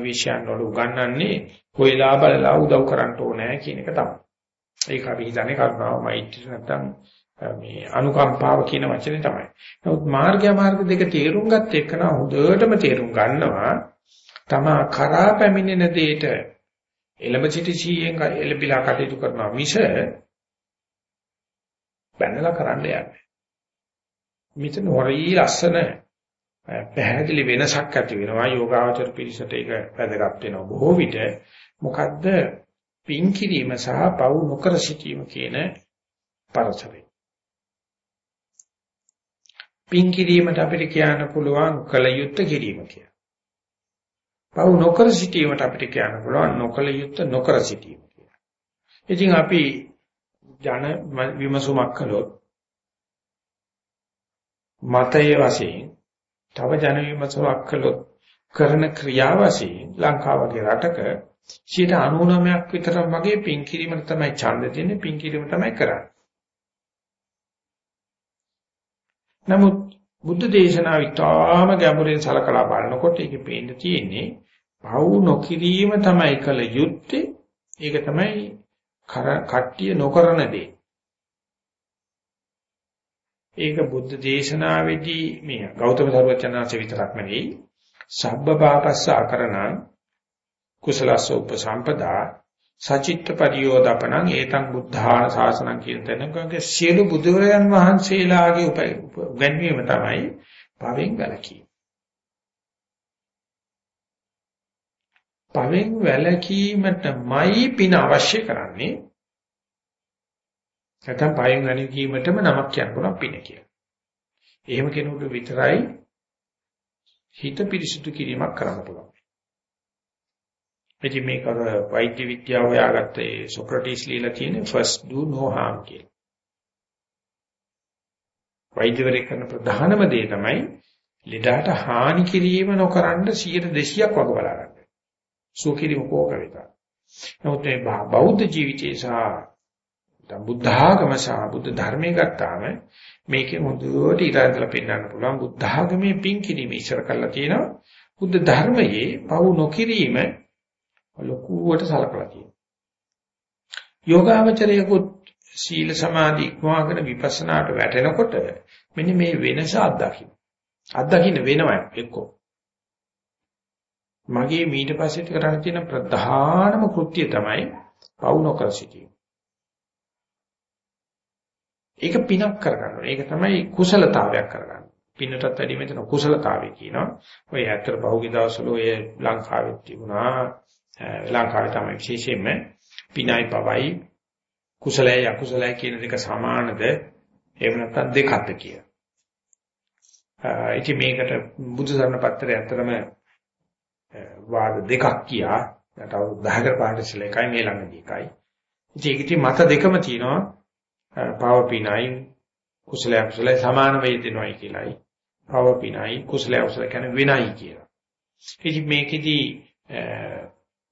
විශ්යන් වල උගන්වන්නේ කොයිලා බලලා උදව් කරන්න ඕනේ කියන එක තමයි. ඒක අපි හිතන්නේ කරුණාව මෛත්‍රිය නැත්නම් මේ අනුකම්පාව කියන වචනේ තමයි. නමුත් මාර්ගය මාර්ග දෙක තේරුම් ගත්ත එකන හොඳටම තේරුම් ගන්නවා තමා කරා පැමිණෙන දෙයට එළඹ සිටි සීයෙන් එළබිලා කටයුතු කරනවා මිස බැනලා කරන්න යන්නේ. මෙතන හොරී ලස්සන පැහැදිලි වෙනසක් ඇති වෙනවා යෝගාවචර පිළිසට ඒක වැදගත් වෙනවා බොහෝ විට මොකද්ද පින් කිරීම සහ පව් නොකර සිටීම කියන පරතරය පින් කිරීමට අපිට කියන්න පුළුවන් කල යුත්තේ කිරීම කියලා. පව් නොකර සිටීමට අපිට කියන්න පුළුවන් නොකල යුත්තේ නොකර සිටීම කියලා. ඉතින් අපි ජන විමසුමක් කළොත් මතයේ වශයෙන් තව ජන විමසුමක් කළොත් කරන ක්‍රියා වශයෙන් ලංකාව වගේ රටක 99ක් විතර වගේ පින් කිරීමට තමයි ඡන්ද දෙන්නේ පින් කිරීම තමයි කරන්නේ. නමුත් බුද්ධ දේශනාව ඉතාම ගැඹුරින් සලකලා බලනකොට ඒකේ පේන්න තියෙන්නේ පව් නොකිරීම තමයි කල යුත්තේ ඒක තමයි කට්ටිය නොකරන දේ. ඒක බුද්ධ දේශනාවේදී මේ ගෞතම සර්වචනාංශ විතරක් නෙවෙයි සබ්බ පාපස්ස අකරණං කුසලස්ස උපසම්පදා සචිත්ත පරියෝදපණං ඒතං බුද්ධාන ශාසනං කියන තැනකගේ සියලු බුදුරයන් වහන්සේලාගේ උගන්වීම තමයි පවෙන් වැළකීම. පවෙන් වැළකීමටමයි පින අවශ්‍ය කරන්නේ. නැත්නම් පවෙන් වැළකීමටම නමක් කියන්න පුළුවන් පින කියලා. එහෙම කෙනෙකුට විතරයි හිත පිරිසුදු කිරීමක් කරන්න පුළුවන්. ඉතින් මේක අර වෛද්‍ය විද්‍යාව හොයාගත්තේ සොක්‍රටිස් লীලා තියෙන first do no harm කියලා. වෛද්‍යවරයෙක් කරන ප්‍රධානම දේ තමයි ලෙඩට හානි කිරීම නොකරන 100 200ක් වගේ බලා ගන්න. සුව කිරීම කෝක වේදා. නමුත් මේ බෞද්ධ ජීවිතයේ සහ බුද්ධ ආගම සහ බුද්ධ ධර්මයේ ගත්තාම මේකේ මුදුවට ඉරාදලා පෙන්වන්න පුළුවන් බුද්ධ ආගමේ පින් කිරීම ඉස්සර කරලා තියෙනවා. බුද්ධ ධර්මයේ පවු නොකිරීම ලොකුවට සලකලා තියෙනවා. යෝගාවචරයකුත් සීල සමාධි ඉක්මවාගෙන විපස්සනාට වැටෙනකොට මෙන්න මේ වෙනස අත්දකින්න. අත්දකින්න වෙනවා එක්කෝ. මගේ මීට පස්සෙත් කරන්න තියෙන ප්‍රධානම කෘත්‍යය තමයි පවු නොකර සිටීම. ඒක පිනක් කරගන්න. ඒක තමයි කුසලතාවයක් කරගන්න. පිනටත් වැඩි මෙතන කුසලතාවය කියනවා. ඔය ඇත්තට බහුගී දවස්වල ඔය ලංකාවේ තිබුණා ලංකාවේ තමයි විශේෂයෙන්ම පිනයි පවයි කුසලයි අකුසලයි කියන දෙක සමානද එහෙම නැත්නම් දෙකක්ද කිය. ඉතින් මේකට බුදුසරණ පත්‍රය ඇත්තටම වාද දෙකක් කියා යට අවුරුදු 10කට පාට ඉස්සෙල්ලා එකයි මේ ළඟදී එකයි. ඉතින් ඒකේ මත දෙකම තියෙනවා පව පිනයි කුසල අකුසලයි සමාන වේදිනවයි කියලායි. පව පිනයි කුසල අකුසල කියන්නේ විනයි කියලා. ඉතින් මේකෙදී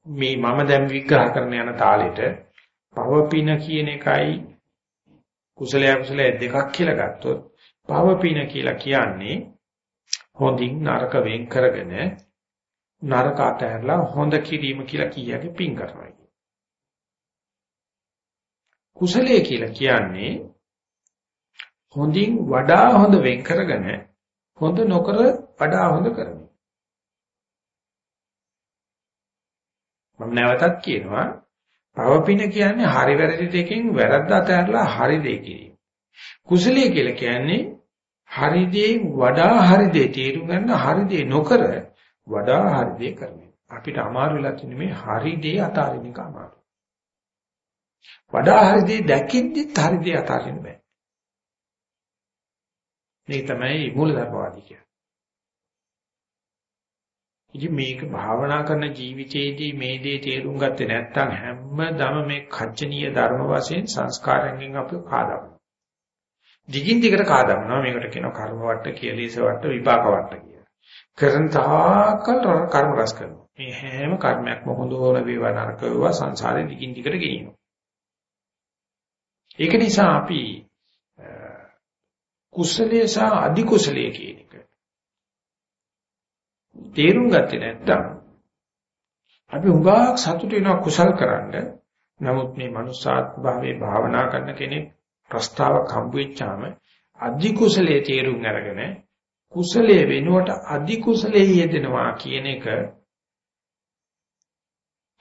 මේ මම දැන් විග්‍රහ කරන යන තාලෙට පවපින කියන එකයි කුසලය කුසලය දෙකක් කියලා ගත්තොත් පවපින කියලා කියන්නේ හොඳින් නරක වෙන් කරගෙන නරක අතහැරලා හොඳ කිරීම කියලා කියගේ පින් කරනවා කුසලයේ කියලා කියන්නේ හොඳින් වඩා හොඳ වෙන් කරගෙන හොඳ නොකර වඩා හොඳ කරන මම නැවතත් කියනවා පවපින කියන්නේ හරි වැරදි දෙකෙන් වැරද්ද අතහැරලා හරි දෙය කිරීම. කුසලයේ කියලා කියන්නේ හරි දේ වඩා හරි දේ තේරුම් ගන්න හරි දේ නොකර වඩා හරි දේ කරන. අපිට අමාරු වෙලා තියෙන මේ හරි දේ අතාරින්න එක අමාරු. වඩා හරි දේ දැකින්දිත් හරි දේ අතාරින්න බෑ. මේ තමයි මූලධර්මවාදී කියන්නේ. ඉතින් මේක භාවනා කරන ජීවිතයේදී මේ දේ තේරුම් ගත්තේ නැත්නම් හැමදම මේ කච්චනීය ධර්ම වශයෙන් සංස්කාරයෙන් අපි කාදමනවා. දිගින් දිගට කාදමනවා මේකට කියනවා කර්ම වට, කියලීස වට, විපාක වට කියලා. කරන තාකල් කර්ම රස කරනවා. මේ හැම කර්මයක්ම හොඳ හොන වේවා නරක වේවා සංසාරේ දිගින් දිගට ගෙනියනවා. ඒක නිසා අපි කුසලයේ සහ අධි කුසලයේ කියන එක තේරුම් ගත්තේ නැත්නම් අපි හුඟක් සතුට වෙනවා කුසල් කරන්න. නමුත් මේ මනුස්සාත්ම භාවයේ භාවනා කරන කෙනෙක් ප්‍රස්තාවක් හම්බ වෙච්චාම අධි කුසලයේ තේරුම් අරගෙන කුසලයේ වෙනුවට අධි කුසලයේ යෙදෙනවා කියන එක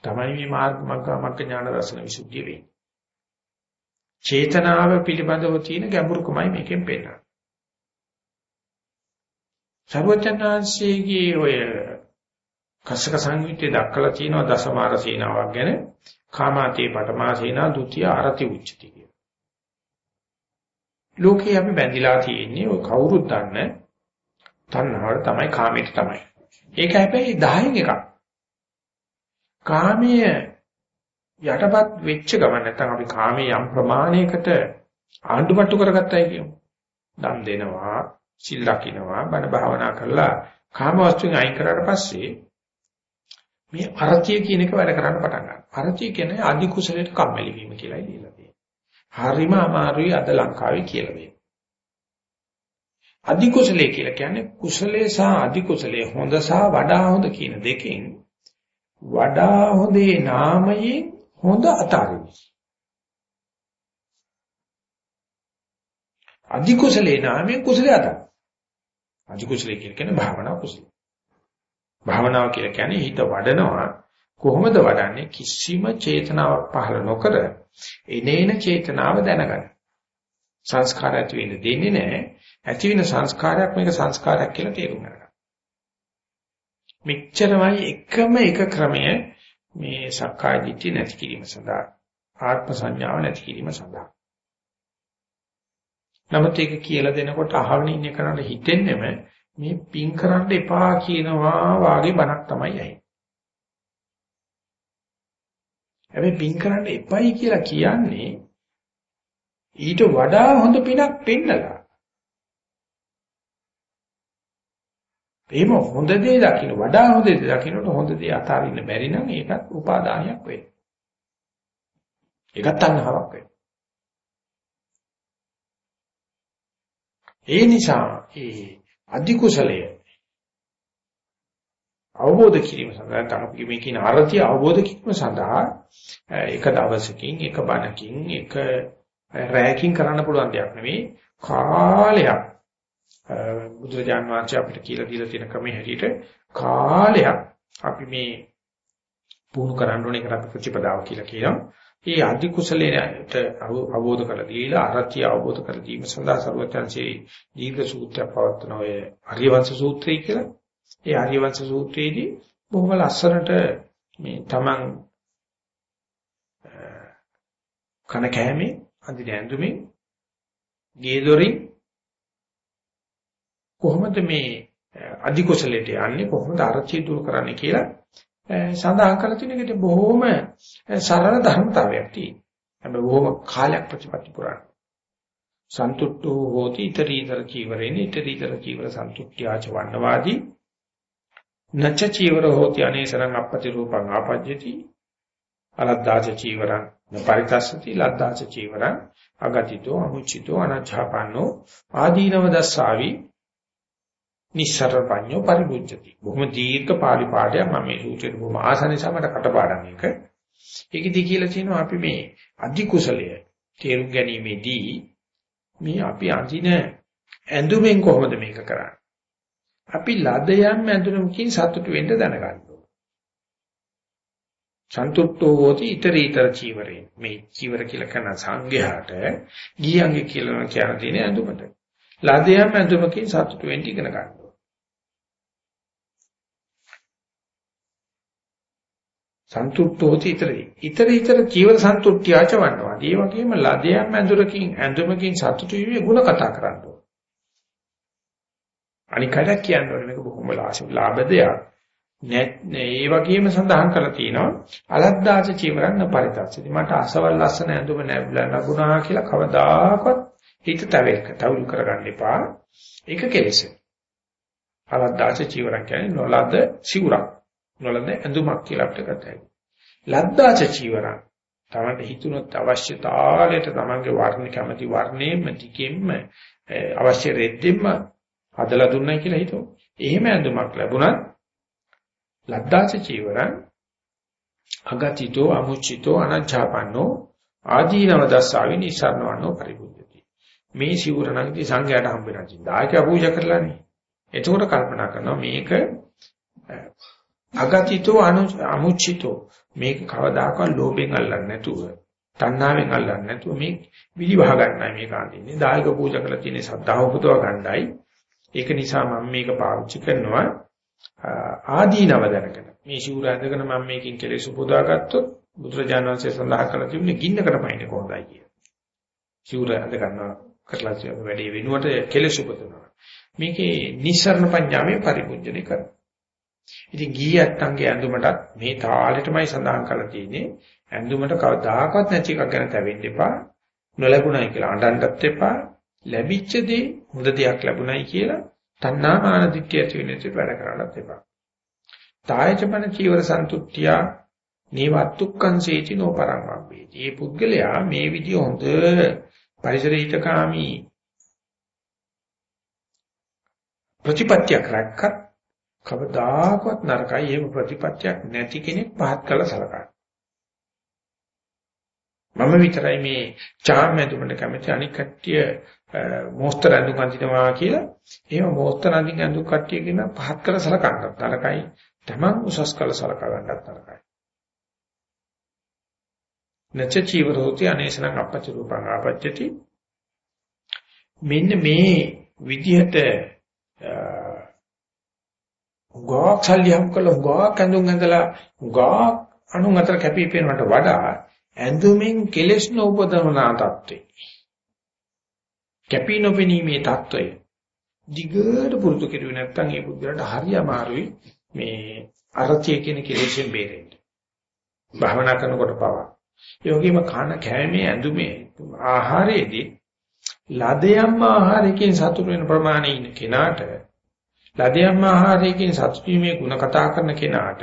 තමයි මේ මාර්ග මග්ග ඥාන දර්ශන විසුද්ධිය වෙන්නේ. චේතනාව පිළිබඳව තියෙන ගැඹුරුකමයි මේකෙන් පේනවා. සර්වචන්නාංශයේගේ ඔය කස්සක සංයුත්තේ දක්වලා තියෙනවා දසමාර සීනාවක් ගැන කාමාතේ පඨමා සීනා ဒုတိ ය ආරති උච්චති කියන. ලෝකේ අපි බැඳිලා තියෙන්නේ ඔය කවුරුත් දන්න තණ්හාවට තමයි කාමයට තමයි. ඒක හැබැයි 10න් එකක්. කාමයේ යටපත් වෙච්ච ගමන් නැත්නම් අපි කාමයේ යම් ප්‍රමාණයකට ආණ්ඩුමට්ටු කරගත්තයි කියමු. දන් දෙනවා, සිල් රකින්නවා බණ භාවනා කරලා කාම වස්තුන් අයින් කරාට පස්සේ මේ අරතිය කියන එක වැඩ කරන්න පටන් ගන්නවා. අරතිය කියන්නේ අදි කුසලයට කම්මැලි වීම කියලායි දීලා තියෙන්නේ. හරිම අමාරුයි අද ලංකාවේ කියලා මේ. අදි කුසලයේ කියලා කියන්නේ කුසලයේ සහ අදි කුසලයේ හොඳ සහ වඩා හොඳ කියන දෙකෙන් වඩා හොඳේ නාමයෙන් හොඳ අතාරිනවා. අධි කුසලේ නාමයෙන් කුසලයේ අතන. අධි කුසලයේ කියන්නේ භාවනා කුසල. භාවනාව කියලා කියන්නේ හිත වඩනවා කොහොමද වඩන්නේ කිසිම චේතනාවක් පහළ නොකර එනේන චේතනාව දැනගන්න. සංස්කාර ඇති වෙන්න දෙන්නේ නැහැ. ඇති වෙන සංස්කාරයක් මේක සංස්කාරයක් කියලා තේරුම් ගන්න. මෙච්චරමයි එකම එක ක්‍රමය මේ සක්කාය දිට්ඨිය නැති කිරීම සඳහා ආත්ම සංඥාව නැති කිරීම සඳහා. නමුත් ඒක කියලා දෙනකොට අහගෙන ඉන්න කෙනාට හිතෙන්නෙම මේ පින් කරන්න එපා කියනවා වාගේ බණක් තමයි ඇහෙන්නේ. හැබැයි පින් කරන්න එපයි කියලා කියන්නේ ඊට වඩා හොඳ පිනක් පෙන්නලා. එහෙම හොඳ දේ දකින්න වඩා හොඳ දේ දකින්නට හොඳ දේ අතාරින්න බැරි නම් ඒකත් උපාදානයක් වෙනවා. ඒකත් තණ්හාවක් වෙනවා. ඒ නිසා ඒ අධි කුසලය අවබෝධ කිරීම සඳහා තමයි මේ කියන අරතිය අවබෝධ කිරීම සඳහා එක දවසකින් එක බණකින් එක රැයකින් කරන්න පුළුවන් දෙයක් නෙවෙයි කාලයක් බුදුරජාන් වහන්සේ අපිට කියලා දීලා තියෙන ක්‍රමයේ හැටියට කාලයක් අපි මේ පුහුණු කරන්න ඕනේ කරත් ප්‍රතිපදාව කියලා කියනවා. මේ අධි කුසලයට අවබෝධ කරලා දීලා අරතිය අවබෝධ කර දීම සඳහා සර්වඥාන්සේ දීර්ඝ සූත්‍රයක් පවත්වන ඔය ආර්යවංශ සූත්‍රය කියලා. ඒ ආර්යවංශ සූත්‍රයේදී බොහොම ලස්සනට මේ තමන් කන කෑමේ අඳින ඇඳුමේ ගේදොරින් කොහොමද මේ අධි කුසලයට යන්නේ කොහොමද අරචිය දුරු කරන්නේ කියලා සඳහන් කරලා තියෙන එකට බොහොම සරල ධර්මතාවයක් තියෙනවා. හැබැයි බොහොම කාලයක් ප්‍රතිපත්ති පුරාණ. සන්තුට්ඨෝ හෝති ඊතරීතර චීවරේන ඊතරීතර චීවර සන්තුට්ඨ්‍යාච වන්නවාදී නච්ච චීවර හෝති අනේසරං අපපති රූපං ආපජ්ජති අලද්දාච චීවරං පරිතස්සති ලද්දාච චීවරං අගතිතෝ අමුචිතෝ අනච්ඡාපන්නෝ ආදීනව දස්සාවි නිස්සරපඤ්ඤෝ පරිමුච්ඡති. බොහොම දීර්ඝ පාළි පාඩයක් මම මේ සූත්‍රයට බොහොම ආසනිසා මට කටපාඩම් එක. ඒකෙදි කියලා තියෙනවා අපි මේ අධි කුසලය තේරුම් ගැනීමේදී මේ අපි අඳින ඇඳුමෙන් කොහොමද මේක කරන්නේ? අපි ලද යම් ඇඳුමකින් සතුටු වෙන්න දැනගන්න සන්තුට්ඨෝ හෝති ඊතරීතර චීවරේ මේ චීවර කියලා කරන සංඝයාට ගියන්ගේ කියලා කියන දින ඇඳුමට ලදයම් ඇඳුමකින් සතුටු වෙන්න ඉගෙන ගන්න සන්තුට්ඨෝති ඊතරි. ඊතර ඊතර ජීවන සන්තුට්ඨියාච වන්නවා. ඒ වගේම ලදයන් ඇඳුරකින් ඇඳුමකින් සතුටු වීමේ ಗುಣ කතා කරන්න ඕන. අනිකට කියන්නේ මේක බොහොම ලාභ දෙයක්. නැත් ඒ වගේම සඳහන් කරලා තියෙනවා අලද්දාච චීවරන්න පරිතස්සති. මට අසවල් ලස්සන ඇඳුම ලැබුණා කියලා කවදාකවත් හිත තවෙක තවුල් කරගන්න එපා. ඒක කෙලෙස. අලද්දාච චීවරන් කියන්නේ නොලද සිවුරක්. නොලද ඇඳුමක් කියලා අපිට කතා ලද්දාච චීවරං තමන්ට හිතුනොත් අවශ්‍ය තාලයට තමන්ගේ වර්ණ කැමති වර්ණයෙන්ම ටිකෙන්ම අවශ්‍ය රෙද්දෙන්ම හදලා දුන්නයි කියලා හිතුව. එහෙම ඇඳුමක් ලැබුණත් ලද්දාච චීවරං අගතිතෝ අමුචිතෝ අනච්ඡාපන්නෝ ආදීනව දස්සාවි නිසරණවන්නෝ පරිබුද්ධති. මේ සිවුර නම් ඉතින් සංඝයාට හම්බ වෙනවා. දායකයා පූජා කරලානේ. එතකොට කල්පනා කරනවා මේක අගතිතෝ අමුචිතෝ මේක කවදාකවත් ලෝභයෙන් අල්ලන්නේ නැතුව තණ්හාවෙන් අල්ලන්නේ නැතුව මේ විලිවහ ගන්නයි මේක අඳින්නේ දායක පූජා කරලා තියෙන සද්ධාව උපදව ගන්නයි ඒක නිසා මම මේක පාවිච්චි කරනවා ආදීනව දැනගෙන මේ ශූර ඇඳගෙන මම මේකෙන් කෙලෙස් උපදවා ගත්තොත් බුදුරජාණන් වහන්සේ සඳහන් කරලා තිබුණේ ගින්නකට පයින්නේ කොහොමදයි කිය. ශූර ඇඳ ගන්නවා කරලා වැඩේ වෙනුවට කෙලෙස් උපදවනවා. මේකේ නිස්සරණ පඤ්ඤාවේ පරිපූර්ණය කරනවා. ඉතින් ගිහියත්න්ගේ ඇඳුමටත් මේ තාලෙටමයි සඳහන් කරලා තියෙන්නේ. ඇඳුමට කවදාකවත් නැති එකක් ගැන තැවෙන්න එපා. නොලැබුණයි කියලා අඬන්නත් එපා. ලැබිච්ච දේ හොඳ දෙයක් ලැබුණයි කියලා තණ්හා මාන දිට්ඨිය ඇති වෙන ඉතින් වැඩ කරන්නත් එපා. තායචපන චීවර සන්තුට්ඨිය නේවත්තුක්කං සේචි නොපරං වබ්බේති. මේ පුද්ගලයා මේ විදිය හොඳ පරිසරිතකාමී ප්‍රතිපත්තියක් රැක්කත් කවදාකවත් නරකයි. එහෙම ප්‍රතිපත්තියක් නැති කෙනෙක් පහත් කළ සලකන. මම විතරයි මේ චාම් ඇතුමට කැමති. අනික් කට්ටිය මොස්තර අඳු කන්දිනවා කියලා. එහෙම මොස්තර අඳින් අඳු කට්ටිය කියන පහත් කළ සලකන්නත් තරකයි තමන් උසස් කළ සලකා ගන්නත් තරකයි නච චීවරෝති අනේසනං අපච්ච රූපං ආපච්චති. මෙන්න මේ විදිහට ගෝක් සල්ලි හම් කළා ගෝක් ඇඳුම් ඇඳලා ගෝක් අණු අතර කැපී පෙනෙනවට වඩා ඇඳුමින් කෙලෙස් නූපදමනා තත්වේ කැපී නොපෙනීමේ තත්වය දිගට පුරුදු කෙරුවේ නැත්නම් ඒ බුද්ධලට හරි අමාරුයි මේ අරතිය කියන කෙලෙස්ෙන් බේරෙන්න. භාවනා කරනකොට පවා. ඒ වගේම කන කැමේ ඇඳුමේ ආහාරයේදී ලදයම් ආහාරයෙන් සතුට වෙන ප්‍රමාණය ඉන්න කෙනාට ලදයම් ආහාරයෙන් සතුට වීමේ ಗುಣ කතා කරන කෙනාට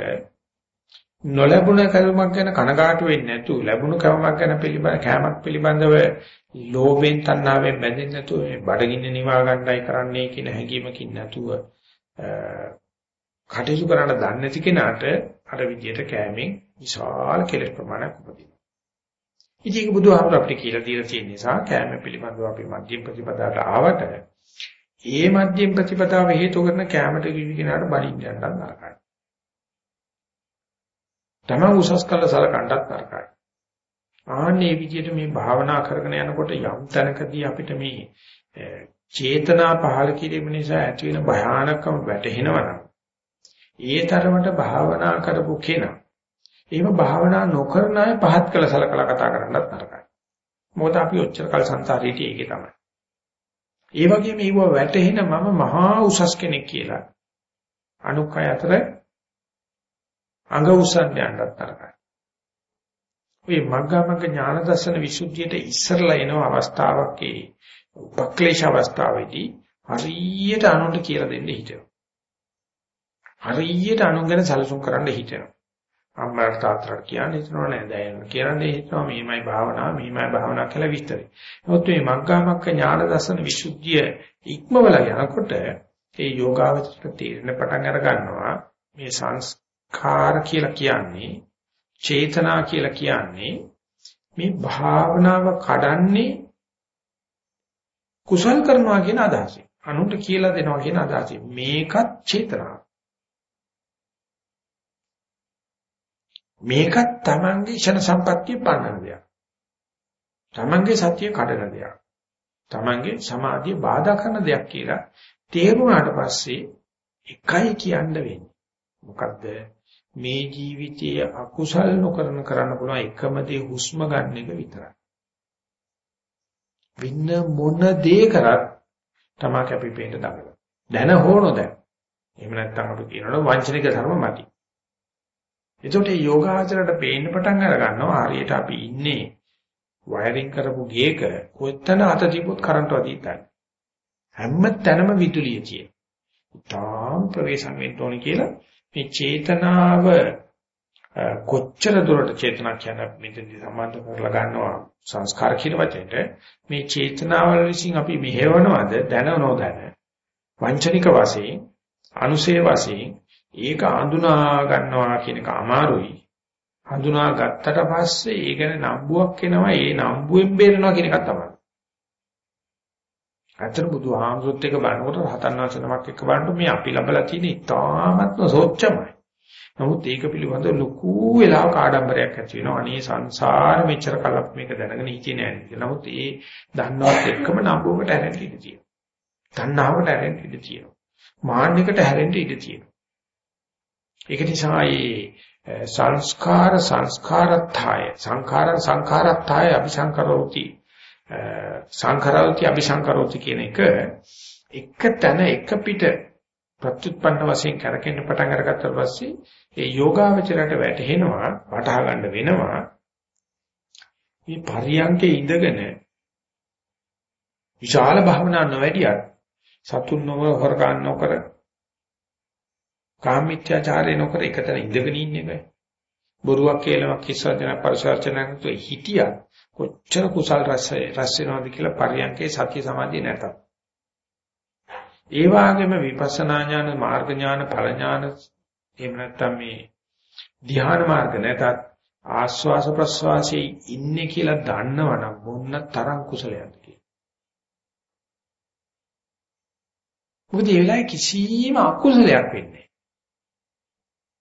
නොලැබුණ කර්මයක් ගැන කනගාටු වෙන්නේ නැතුව ලැබුණු කර්මයක් ගැන පිළිබඳ කැමක් පිළිබඳව ලෝභෙන් තණ්හාවෙන් බැඳෙන්නේ නැතුව මේ බඩගින්න නිවා ගන්නයි කරන්නේ කියන හැඟීමකින් නැතුව කටයුතු කරන්න දන්නේ නැති කෙනාට අර විදියට කෑමෙන් විශාල කෙලෙස් ප්‍රමාණයක් උපදිනවා. ඉතින් ඒක බුදුහාමුදුර අපිට කියලා දීලා තියෙන නිසා කෑම පිළිබඳව අපි මධ්‍යම ප්‍රතිපදාවට ආවට ඒ මධ්‍යම ප්‍රතිපදාව හේතු කරන කෑමට කිවි කෙනාට බලින්න යන්නත් නරකයි. තමන් උසස් කළ සලකන්නත් නරකයි. ආන්නේ විදිහට මේ භාවනා කරගෙන යනකොට යම් තැනකදී අපිට මේ චේතනා පහළ කිරීම නිසා ඇති වෙන භයානකම වැටහෙනවා ඒ තරමට භාවනා කරපු කෙනා එහෙම භාවනා නොකරන අය පහත් කළ සලකලා කතා කරන්නත් නරකයි. මොකද අපි ඔච්චර කල් සංසාරේටි ඒකේ තමයි. ඒ වගේම ඊව වැටහෙන මම මහා උසස් කෙනෙක් කියලා අනුකය අතර අඟ උස්සන්න යන්නත් තරකයි. මේ මග්ගමග්ග ඥාන දර්ශන විසුද්ධියට ඉස්සරලා එන අවස්ථාවක් ඒ උපක්ලේශ අවස්ථාවේදී හරියට අනුන්ට කියලා දෙන්න හිතෙනවා. හරියට අනුන් ගැන සැලසුම් කරන්න හිතෙනවා. අම්මාට තාත්තට කියන්නේ හිතනවා නෑ දැන් කියන්නේ හිතනවා මේමයි භාවනාව මේමයි භාවනාව කියලා විස්තරයි. නමුත් මේ මග්ගමග්ග ඥාන දර්ශන විසුද්ධිය ඉක්මවල යනකොට ඒ යෝගාවචරයට තීරණ පටන් අර ගන්නවා මේ සංස් කාර කියලා කියන්නේ චේතනා කියලා කියන්නේ මේ භාවනාව කඩන්නේ කුසල් කරනවා කියන අදහසයි. අනුන්ට කියලා දෙනවා කියන අදහසයි. මේකත් චේතනාව. මේකත් Tamange ෂණ සම්පත්තිය පන්නන දෙයක්. Tamange සත්‍ය කඩන දෙයක්. Tamange සමාධිය බාධා කරන දෙයක් කියලා තේරුණාට පස්සේ එකයි කියන්න වෙන්නේ. මොකද්ද? මේ ජීවිතයේ අකුසල් නොකරන කරන්න පුළුවන් එකම දේ හුස්ම ගන්න එක විතරයි. වින්න මොන දේ කරත් තමා කැපිපේට දඟල. දැන හෝනො දැන්. එහෙම නැත්නම් අපි කියනවා වංචනික ධර්ම මති. එතකොට මේ යෝගාචරයට පේන්න පටන් අර ගන්නවා හරියට අපි ඉන්නේ වයරින් කරපු ගේක කොතන අත තිබුත් කරන්ට් වදින්න. හැම තැනම විදුලිය තියෙන. තාම් ප්‍රවේශම් වෙන්න ඕනේ කියලා මේ චේතනාව කොච්චර දුරට චේතනා කියන මෙතනදී සම්බන්ධ කරලා ගන්නවා සංස්කාර කියන වචනෙට මේ චේතනාවල විසින් අපි මෙහෙවනවද දැනනෝ දැන වංචනික වශයෙන් අනුසේ වශයෙන් ඒක හඳුනා ගන්නවා කියන එක අමාරුයි හඳුනා ගත්තට පස්සේ ඒ ගැන නම්බුවක් එනවා ඒ නම්බුවෙන් බේරෙනවා කියන එක තමයි අතර බුදුහාමුදුරුත් එක බලනකොට රහතන් වහන්සේ නමක් එක්ක බලනකොට මේ අපි ලබලා තියෙන ඉතාමත්ම සෝච්චමයි. නමුත් ඒක පිළිබඳව ලොකු වෙලාවක ආඩම්බරයක් ඇති වෙනවා. අනේ සංසාර මෙච්චර කලක් මේක දැනගෙන හිටියේ නෑ නේද? නමුත් ඒ දන්නවත් එක්කම නඹුවකට හැරෙන්න ඉඩ තියෙනවා. තණ්හාවට හැරෙන්න ඉඩ තියෙනවා. මාන්නයකට හැරෙන්න ඉඩ තියෙනවා. ඒක නිසා මේ සංස්කාර සංස්කාරත්ථය. සංඛාරං සංඛාරත්ථය අபிසංකරෝති. සංඛාරෝති අபிසංකරෝති කියන එක එක තැන එක පිට ප්‍රත්‍යুৎපන්න වශයෙන් කරකෙන්න පටන් අරගත්තා පස්සේ ඒ යෝගාවචරයට වැටහෙනවා වටහා ගන්න වෙනවා. මේ පරියන්කේ ඉඳගෙන විශාල භවනා නොවැඩියක් සතුන් නොව හොර ගන්න නොකර කාමීත්‍යාචාරය නොකර එකතන ඉඳගෙන ඉන්නේ බොරුවක් කියලාවක් කිස්සවචන පරිසර්චනයක් හිටියත් කොච්චර කුසල් රැස් රැස් වෙනවද කියලා පරියන්කේ සතිය සමාධිය නැතත්. ඒ වගේම විපස්සනා ඥාන මාර්ග ඥාන ඵල ඥාන එහෙම නැත්නම් මේ ධ්‍යාන මාර්ග නැතත් ආස්වාස ප්‍රස්වාසයේ ඉන්නේ කියලා දන්නවනම් මොන්න තරම් කුසලයක්ද කියලා. මොකද ඒ වෙලාවේ කිසිම අකුසලයක් වෙන්නේ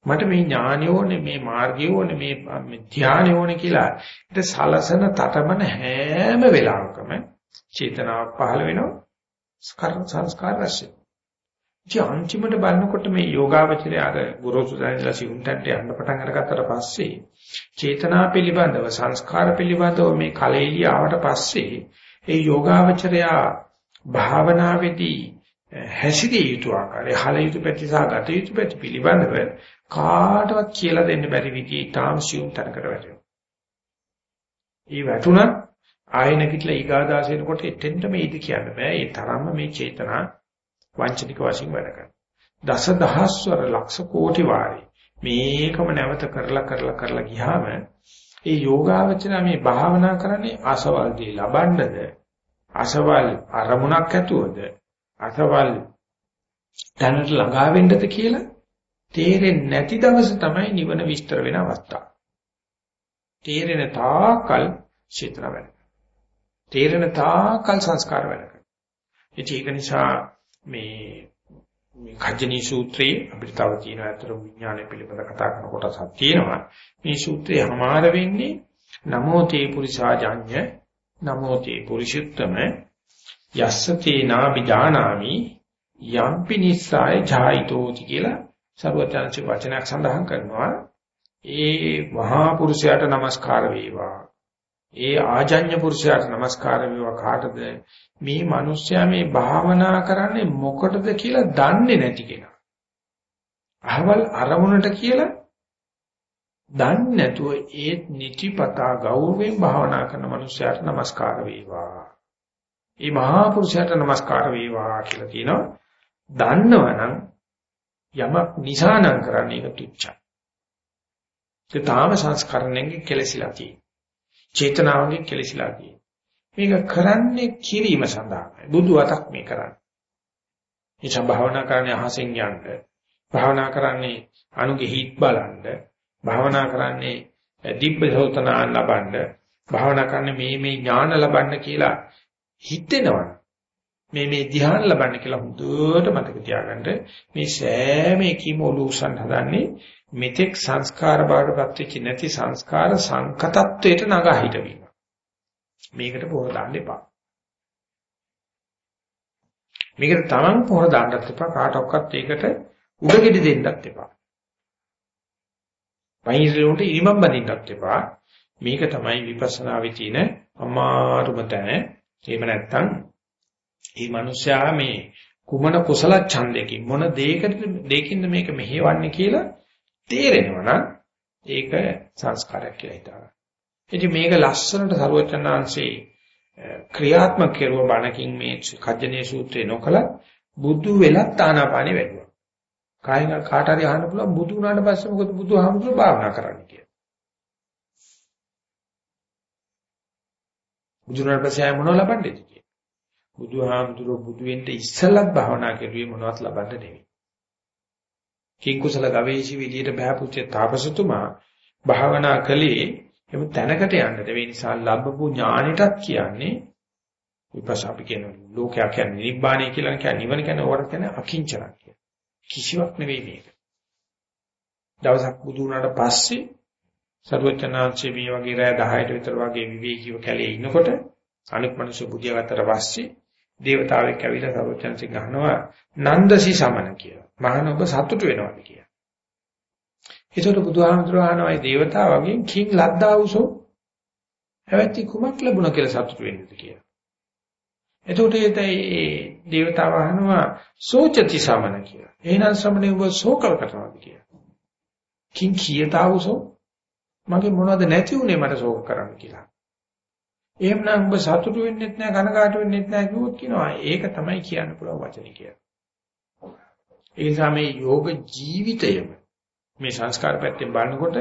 මට මේ ඥානය ඕනේ මේ මාර්ගය ඕනේ මේ ධානය ඕනේ කියලා ඊට සලසන තටමන හැම වෙලාවකම චේතනාවක් පහළ වෙනවා සංස්කාර රැස්වෙනවා. ඉතින් අන්තිමට බලනකොට මේ යෝගාවචරය අර ගුරුසු දැනලා සිවුන්ටට යන්න පටන් අරගත්තට පස්සේ චේතනා පිළිබඳව සංස්කාර පිළිබඳව මේ කලෙලිය ආවට පස්සේ ඒ යෝගාවචරය භාවනාවේදී හැසිරිය යුතු ආකාරය හල යුතු පැති සහ ගත යුතු පැති පිළිබඳව කාටවත් කියලා දෙන්න බැරි විදිහේ තාම සිවුම් තනකට වැටෙනවා. ඒ වැටුණත් ආයන කිట్లా ඊගාදාසෙනකොට එතෙන්ට මේද කියන්න බෑ. ඒ තරම්ම මේ චේතනා වංචනික වශයෙන් වැඩ කරනවා. දස දහස්වර ලක්ෂ කෝටි වාරේ මේකම නැවත කරලා කරලා කරලා ගියාම ඒ යෝගාවචර මේ භාවනා කරන්නේ අසවල් දී ලබන්නද අසවල් අරමුණක් ඇතුවද අසවල් දැනට ළඟා වෙන්නද කියලා තේරෙන්නේ නැති දවස තමයි නිවන විස්තර වෙන අවස්ථාව. තේරෙන තාකල් චේතන වැඩ. තේරෙන තාකල් සංස්කාර වැඩ කරනවා. ඒක නිසා මේ මේ කජ්ජනී සූත්‍රයේ අපිට තව තියෙන අතර විඥානය පිළිබඳ කතා කරන කොටසක් තියෙනවා. මේ සූත්‍රය හමාර වෙන්නේ නමෝ තේ පුරිසාජඤ්ඤ නමෝ තේ පුරිෂුත්තම යස්ස තේනා විජානාමි යම්පි නිස්සාය ජායිතෝති කියලා සර්වචාන්ති වචනයක් සඳහන් කරනවා. ඒ මහා පුරුෂයාට নমස්කාර වේවා. ඒ ආජඤ්‍ය පුරුෂයාට নমස්කාර වේවා කාටද? මේ මිනිස්යා මේ භාවනා කරන්නේ මොකටද කියලා දන්නේ නැති කෙනා. අහවල් අරමුණට කියලා දන්නේ නැතුව ඒත් නිතිපතා ගෞරවයෙන් භාවනා කරන මිනිස්යාට নমස්කාර වේවා. ඒ මහා පුරුෂයාට নমස්කාර වේවා කියලා කියනවා. දන්නවනම් යමක් නිසානම් කරන්නේ ඒක තුච්චයි. ඒ තාම සංස්කරණයෙන් කෙලසිලා තියෙන්නේ. චේතනාවෙන් කෙලසිලා තියෙන්නේ. මේක කරන්නේ කිරීම සඳහායි. බුදු අතක් මේ කරන්නේ. මේ සම්භාවනා කරන්නේ අහසෙන් යන්න. භාවනා කරන්නේ අනුගේ හිත් බලන්න. භාවනා කරන්නේ දිබ්බ සෝතනාන් ලබන්න. භාවනා කරන්නේ මේ මේ ඥාන ලබන්න කියලා හිතෙනවා. මේ මේ ධ්‍යාන ලබන්න කියලා හොඳට මතක තියාගන්න. මේ සෑම එකීම ඔලූසන් හදන්නේ මෙතෙක් සංස්කාර බාටපත් වෙච්ච නැති සංස්කාර සංකතත්වයට නගා හිටවීම. මේකට පොර දාන්න එපා. මේකට තමන් පොර දාන්නත් එපා කාටවත් ඒකට උඩගෙඩි දෙන්නත් එපා. වයින්සලුන්ට ඉරිමම් බඳින්නත් එපා. මේක තමයි විපස්සනාවේ තියෙන අමාරුම තැන. එහෙම නැත්නම් මේ මිනිස්යා මේ කුමන කුසල ඡන්දයකින් මොන දෙයකට දෙකින්ද මේක මෙහෙවන්නේ කියලා තේරෙනවා නම් ඒක සංස්කාරයක් කියලා හිතාගන්න. ඉතින් මේක ලස්සනට සරුවචනාංශේ ක්‍රියාත්මක කෙරුව බණකින් මේ කජ්ජනේ සූත්‍රේ නොකල බුදු වෙලත් ආනාපානෙ වැඩුවා. කායික කාට හරි අහන්න පුළුවන් බුදු වුණාට පස්සේ මොකද බුදුහාමුදුරුවෝ භාවනා කරන්නේ කියලා. බුදු වුණාට පස්සේ මොනව ලබන්නේද කියලා. බුදුහාමුදුරුවෝ බුදු වෙන්න ඉස්සෙල්ලත් භාවනා කරුවේ මොනවත් ලබන්න නෙවෙයි. කිං කුසල ගවේෂි විදියට බහැපුච්ච තාපසතුමා භාවනා කළේ එමු තැනකට යන්න ඒ නිසා ලැබපු ඥානෙටත් කියන්නේ විපස්සාපි කියන ලෝකයක් කියන්නේ නිබ්බාණය කියලා කියන්නේ නිවන කියන්නේ ඕකට කියන්නේ අකිංචනක් කියලා. කිසිවක් නෙවෙයි මේක. දවසක් බුදු වුණාට පස්සේ සර්වචනාංශේ මේ වගේ රෑ 10ට විතර වගේ විවේකීව කැලේ ඉන්නකොට අනික් මිනිස්සු බුදියා ගත්තට පස්සේ දේවතාවෙක් ඇවිල්ලා සරුවචන්සි ගහනවා නන්දසි සමන කියලා. මහණ ඔබ සතුට වෙනවාද කියලා. ඒතකොට බුදුහාමුදුරුවෝ අහනවා මේ දේවතාවගෙන් කිං ලද්දාවුසෝ හැවැත්ති කුමක් ලැබුණා කියලා සතුට වෙන්නද කියලා. එතකොට ඒ දේවතාව අහනවා සෝචති සමන කියලා. එහෙනම් සමනේ ඔබ සෝකල් කරනවාද කියලා. කිං කීයතාවුසෝ මගේ මොනවද නැති වුනේ මට සෝක කරන්න කියලා. එහෙමනම් ඔබ සතුටු වෙන්නෙත් නැහැ කනකාටු වෙන්නෙත් නැහැ කිව්වොත් කියනවා ඒක තමයි කියන්න පුළුවන් වචනේ කියලා. ඒ නිසා මේ යෝග ජීවිතයම මේ සංස්කාර පැත්තෙන් බලනකොට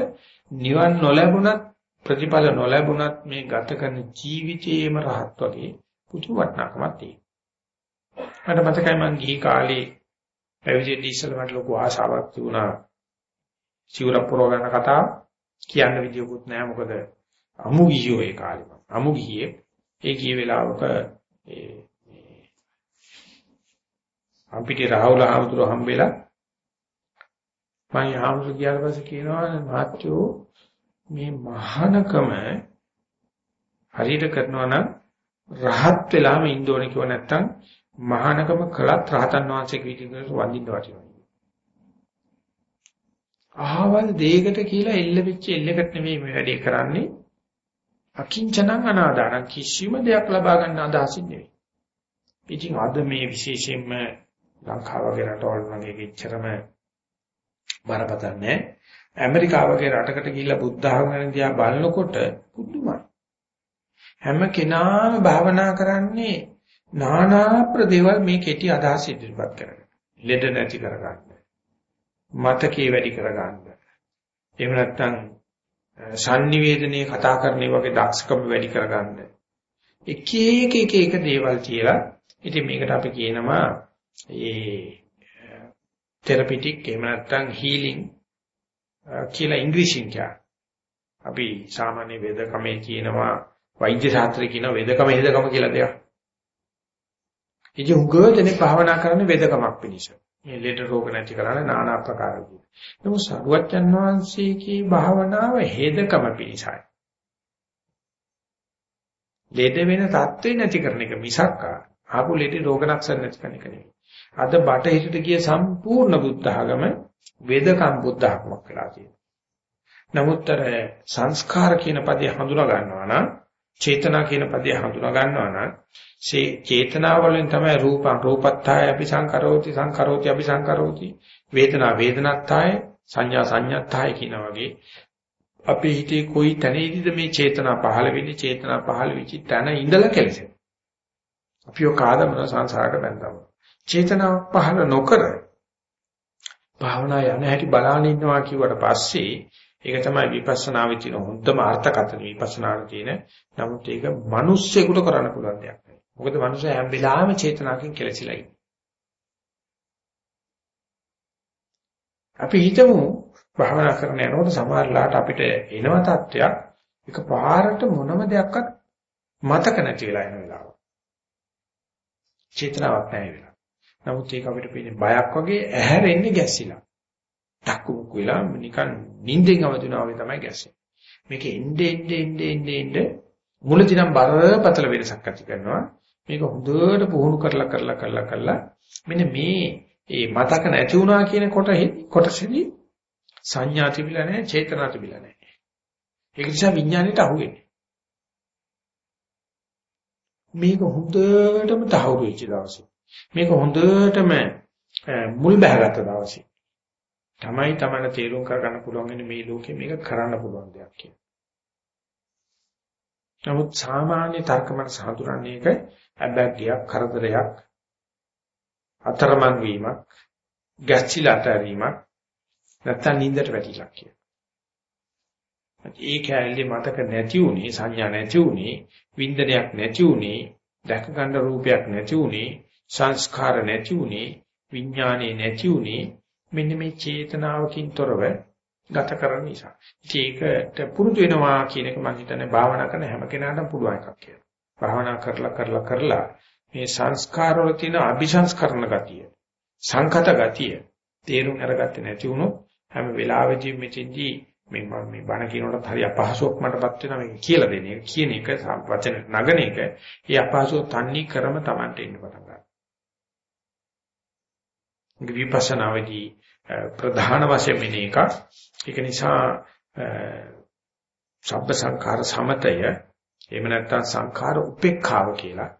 නිවන් නොලැබුණත් ප්‍රතිඵල නොලැබුණත් මේ ගත කරන ජීවිතයේම රහත් වගේ පුතු වටනකමක් තියෙනවා. මට මතකයි මං ගිහි කාලේ පැවිදි ඉස්සෙල්ලා මට ලොකු ආශාවක් තිබුණා. සිවුර පුරවගන්න කතාව කියන්න විදියකුත් නැහැ මොකද අමු ගියෝ ඒ කාලේ මම. අමු ගියේ ඒ ගිය වෙලාවක ඒ අපිට රාහුල ආමතුරු හම්බෙලා මම ආමතුරු ගියාට පස්සේ කියනවා මාත්‍යෝ මේ මහානකම හරියට කරනවා නම් රහත් වෙලාම ඉන්න ඕනේ කිව්ව නැත්තම් මහානකම කළත් රහතන් වහන්සේ විදිහට වඳින්න වටිනවා. අහවල් දෙයකට කියලා එල්ල වෙච්ච එල්ලකට නෙමෙයි මේ වැඩේ කරන්නේ. අකිංචනං අනාදාන කිසිම දෙයක් ලබා ගන්න අදහසින් නෙවෙයි. ඉතින් අද මේ විශේෂයෙන්ම ලංකාව වගේ රටවල් වගේ එච්චරම බරපතල නැහැ. ඇමරිකාව වගේ රටකට ගිහිල්ලා බුද්ධ ධර්ම ගැන දිහා බලනකොට පුදුමයි. හැම කෙනාම භාවනා කරන්නේ নানা ප්‍රදේවල් මේ කෙටි අදහස් ඉදිරිපත් කරගෙන. ලෙඩ නැති කරගන්න. මතකේ වැඩි කරගන්න. එහෙම නැත්නම් sannivedanaya කතා කරන්නේ වගේ දක්ෂකම වැඩි කරගන්න. එක එක එක එක දේවල් කියලා. ඉතින් මේකට අපි කියනවා ඒ තෙරපිටික් එහෙම නැත්නම් හීලින් කියලා ඉංග්‍රීසියෙන් කියනවා. අපි සාමාන්‍ය වේදකමේ කියනවා වෛද්‍ය ශාස්ත්‍රයේ කියන වේදකම හේදකම කියලා දෙයක්. ඉතින් උගව දෙනේ භාවනා කරන්නේ වේදකමක් පිණිස. මේ ලෙඩ රෝග නැති කරන්න নানা ආකාර වූ. නමුත් සරුවච්චන් වහන්සේගේ භාවනාව හේදකම පිණිසයි. ලෙඩ වෙන தත්ත්වේ නැති කරන එක මිසක් ආපු ලෙඩ රෝග ලක්ෂණ නැති කරන එක නෙවෙයි. අද බටහිරට ගිය සම්පූර්ණ බුද්ධ ආගම වේදකම් බුද්ධ ආගමක් වෙලා තියෙනවා. නමුත් අර සංස්කාර කියන පදේ හඳුනා ගන්නවා නම් චේතනා කියන පදේ හඳුනා ගන්නවා නම් සේ චේතනාව වලින් තමයි රූපං රූපත්තාය අபிසංකරෝති සංකරෝති අபிසංකරෝති වේදනා වේදනත්තාය සංඥා සංඥත්තාය කියන වගේ. අපේ හිතේ කොයි තැනේදීද මේ චේතනා පහළ වෙන්නේ? චේතනා පහළ වෙච්ච තැන ඉඳලා කෙලසෙන අපිව කාදමන සංසාරට බැඳවම චේතනාව පහළ නොකර භාවනා යන හැටි බලාගෙන ඉන්නවා කිව්වට පස්සේ ඒක තමයි විපස්සනාවේ තියෙන හොඳම අර්ථකථන විපස්සනාවේ තියෙන. නමුත් ඒක මිනිස්සෙකුට කරන්න පුළුවන් දෙයක් නෙවෙයි. මොකද මිනිස්සු හැම වෙලාවෙම චේතනාවකින් කෙලසිලා ඉන්නේ. අපි හිතමු භාවනා කරන යනකොට සමහරලාට අපිට එනව තත්ත්වයක් එක පාරට මොනම දෙයක්වත් මතක නැති වෙලා එන වෙලාව. චේතනාවක් නැහැ වෙලා. නමුත් ඒක අපිට පේන්නේ බයක් වගේ ඇහැරෙන්නේ ගැසිලා. ඩක්කුක් වෙලා නිකන් නිින්දෙන් අවදිනවා වගේ තමයි ගැස්සෙන්නේ. මේක එnde ende ende ende ende මුලදී නම් බරපතල වෙනසක් ඇති කරනවා. මේක හොඳට පුහුණු කරලා කරලා කරලා කරලා මෙන්න මේ ඒ මතක නැති වුණා කියන කොට කොටසෙදි සංඥා තිබිලා නැහැ, චේතනා තිබිලා නැහැ. ඒක නිසා විඥාණයට අහුවෙන්නේ. මේක හොඳටම තහවුරු වෙච්ච දවසේ. මේක හොඳටම මුල් බහගත්ත දවසේ. තමයි තමන්න තේරුම් කරගන්න පුළුවන් වෙන්නේ මේ ලෝකේ මේක කරන්න පුළුවන් දෙයක් කියලා. නමුත් සාමාන්‍ය තර්කමන සාතුරන්නේ එක අබැග්ගයක් කරදරයක් අතරමං වීමක් ගැස්චිලා තරීමක් නැත්තම් නින්දට වැටිලා කියන. ඒ කැලේ මතක නැති උනේ සංඥා නැති උනේ වින්දනයක් නැති උනේ දැක ගන්න රූපයක් නැති උනේ සංස්කාර නැති උනේ විඥානේ නැති උනේ මෙන්න මේ චේතනාවකින් තොරව ගත කරන නිසා. ඒකට පුරුදු වෙනවා කියන එක මම හිතන්නේ භාවනා කරන හැම කෙනාටම පුළුවන් එකක් කියලා. භාවනා කරලා කරලා කරලා මේ සංස්කාරවල තියෙන අபிසංස්කරණ ගතිය, සංකත ගතිය තේරුම් අරගත්තේ නැති වුණොත් හැම වෙලාවෙදී මෙතෙන්දී මේ මම මේ බණ කියනකොට හරි අපහසුයක් මටපත් වෙනවා මේක කියලා දෙන එක කියන එක වචන නගන එක. ඒ අපහසුව තන්නේ කරම Tamanට ඉන්න පටන් ගන්නවා. විපස්සනාවේදී ප්‍රධාන වශයෙන් වෙන එකක්. ඒක නිසා සබ්බ සංඛාර සමතය එහෙම නැත්නම් සංඛාර උපේක්ඛාව කියලා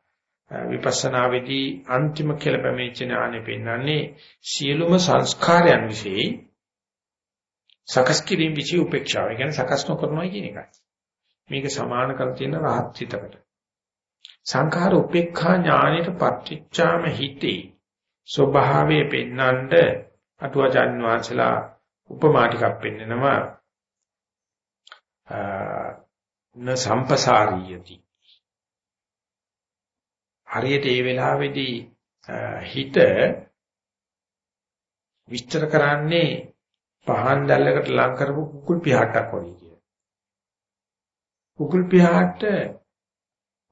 විපස්සනාවේදී අන්තිම කියලා පැමිණෙච්ච ඥානෙ පෙන්වන්නේ සියලුම සංස්කාරයන් વિશે සකස් කිරීම විචි උපේක්ෂාව. ඒ කියන්නේ සකස් නොකරනවා කියන එකයි. මේක සමාන කර තියෙන රහත් හිතකට. සංඛාර උපේක්ඛා ඥානෙට පත්‍ච්චාම හිතේ ස්වභාවයේ පෙන්නඳ අටුවාචාන් වහන්සේලා උපමා ටිකක් පෙන්නනවා න සම්පසාරීයති හරියට ඒ වෙලාවේදී හිත විස්තර කරන්නේ පහන් දැල්ලකට ලං කරපු කුකුල් පිහාටක් වගේ කියලා. කුකුල් පිහාට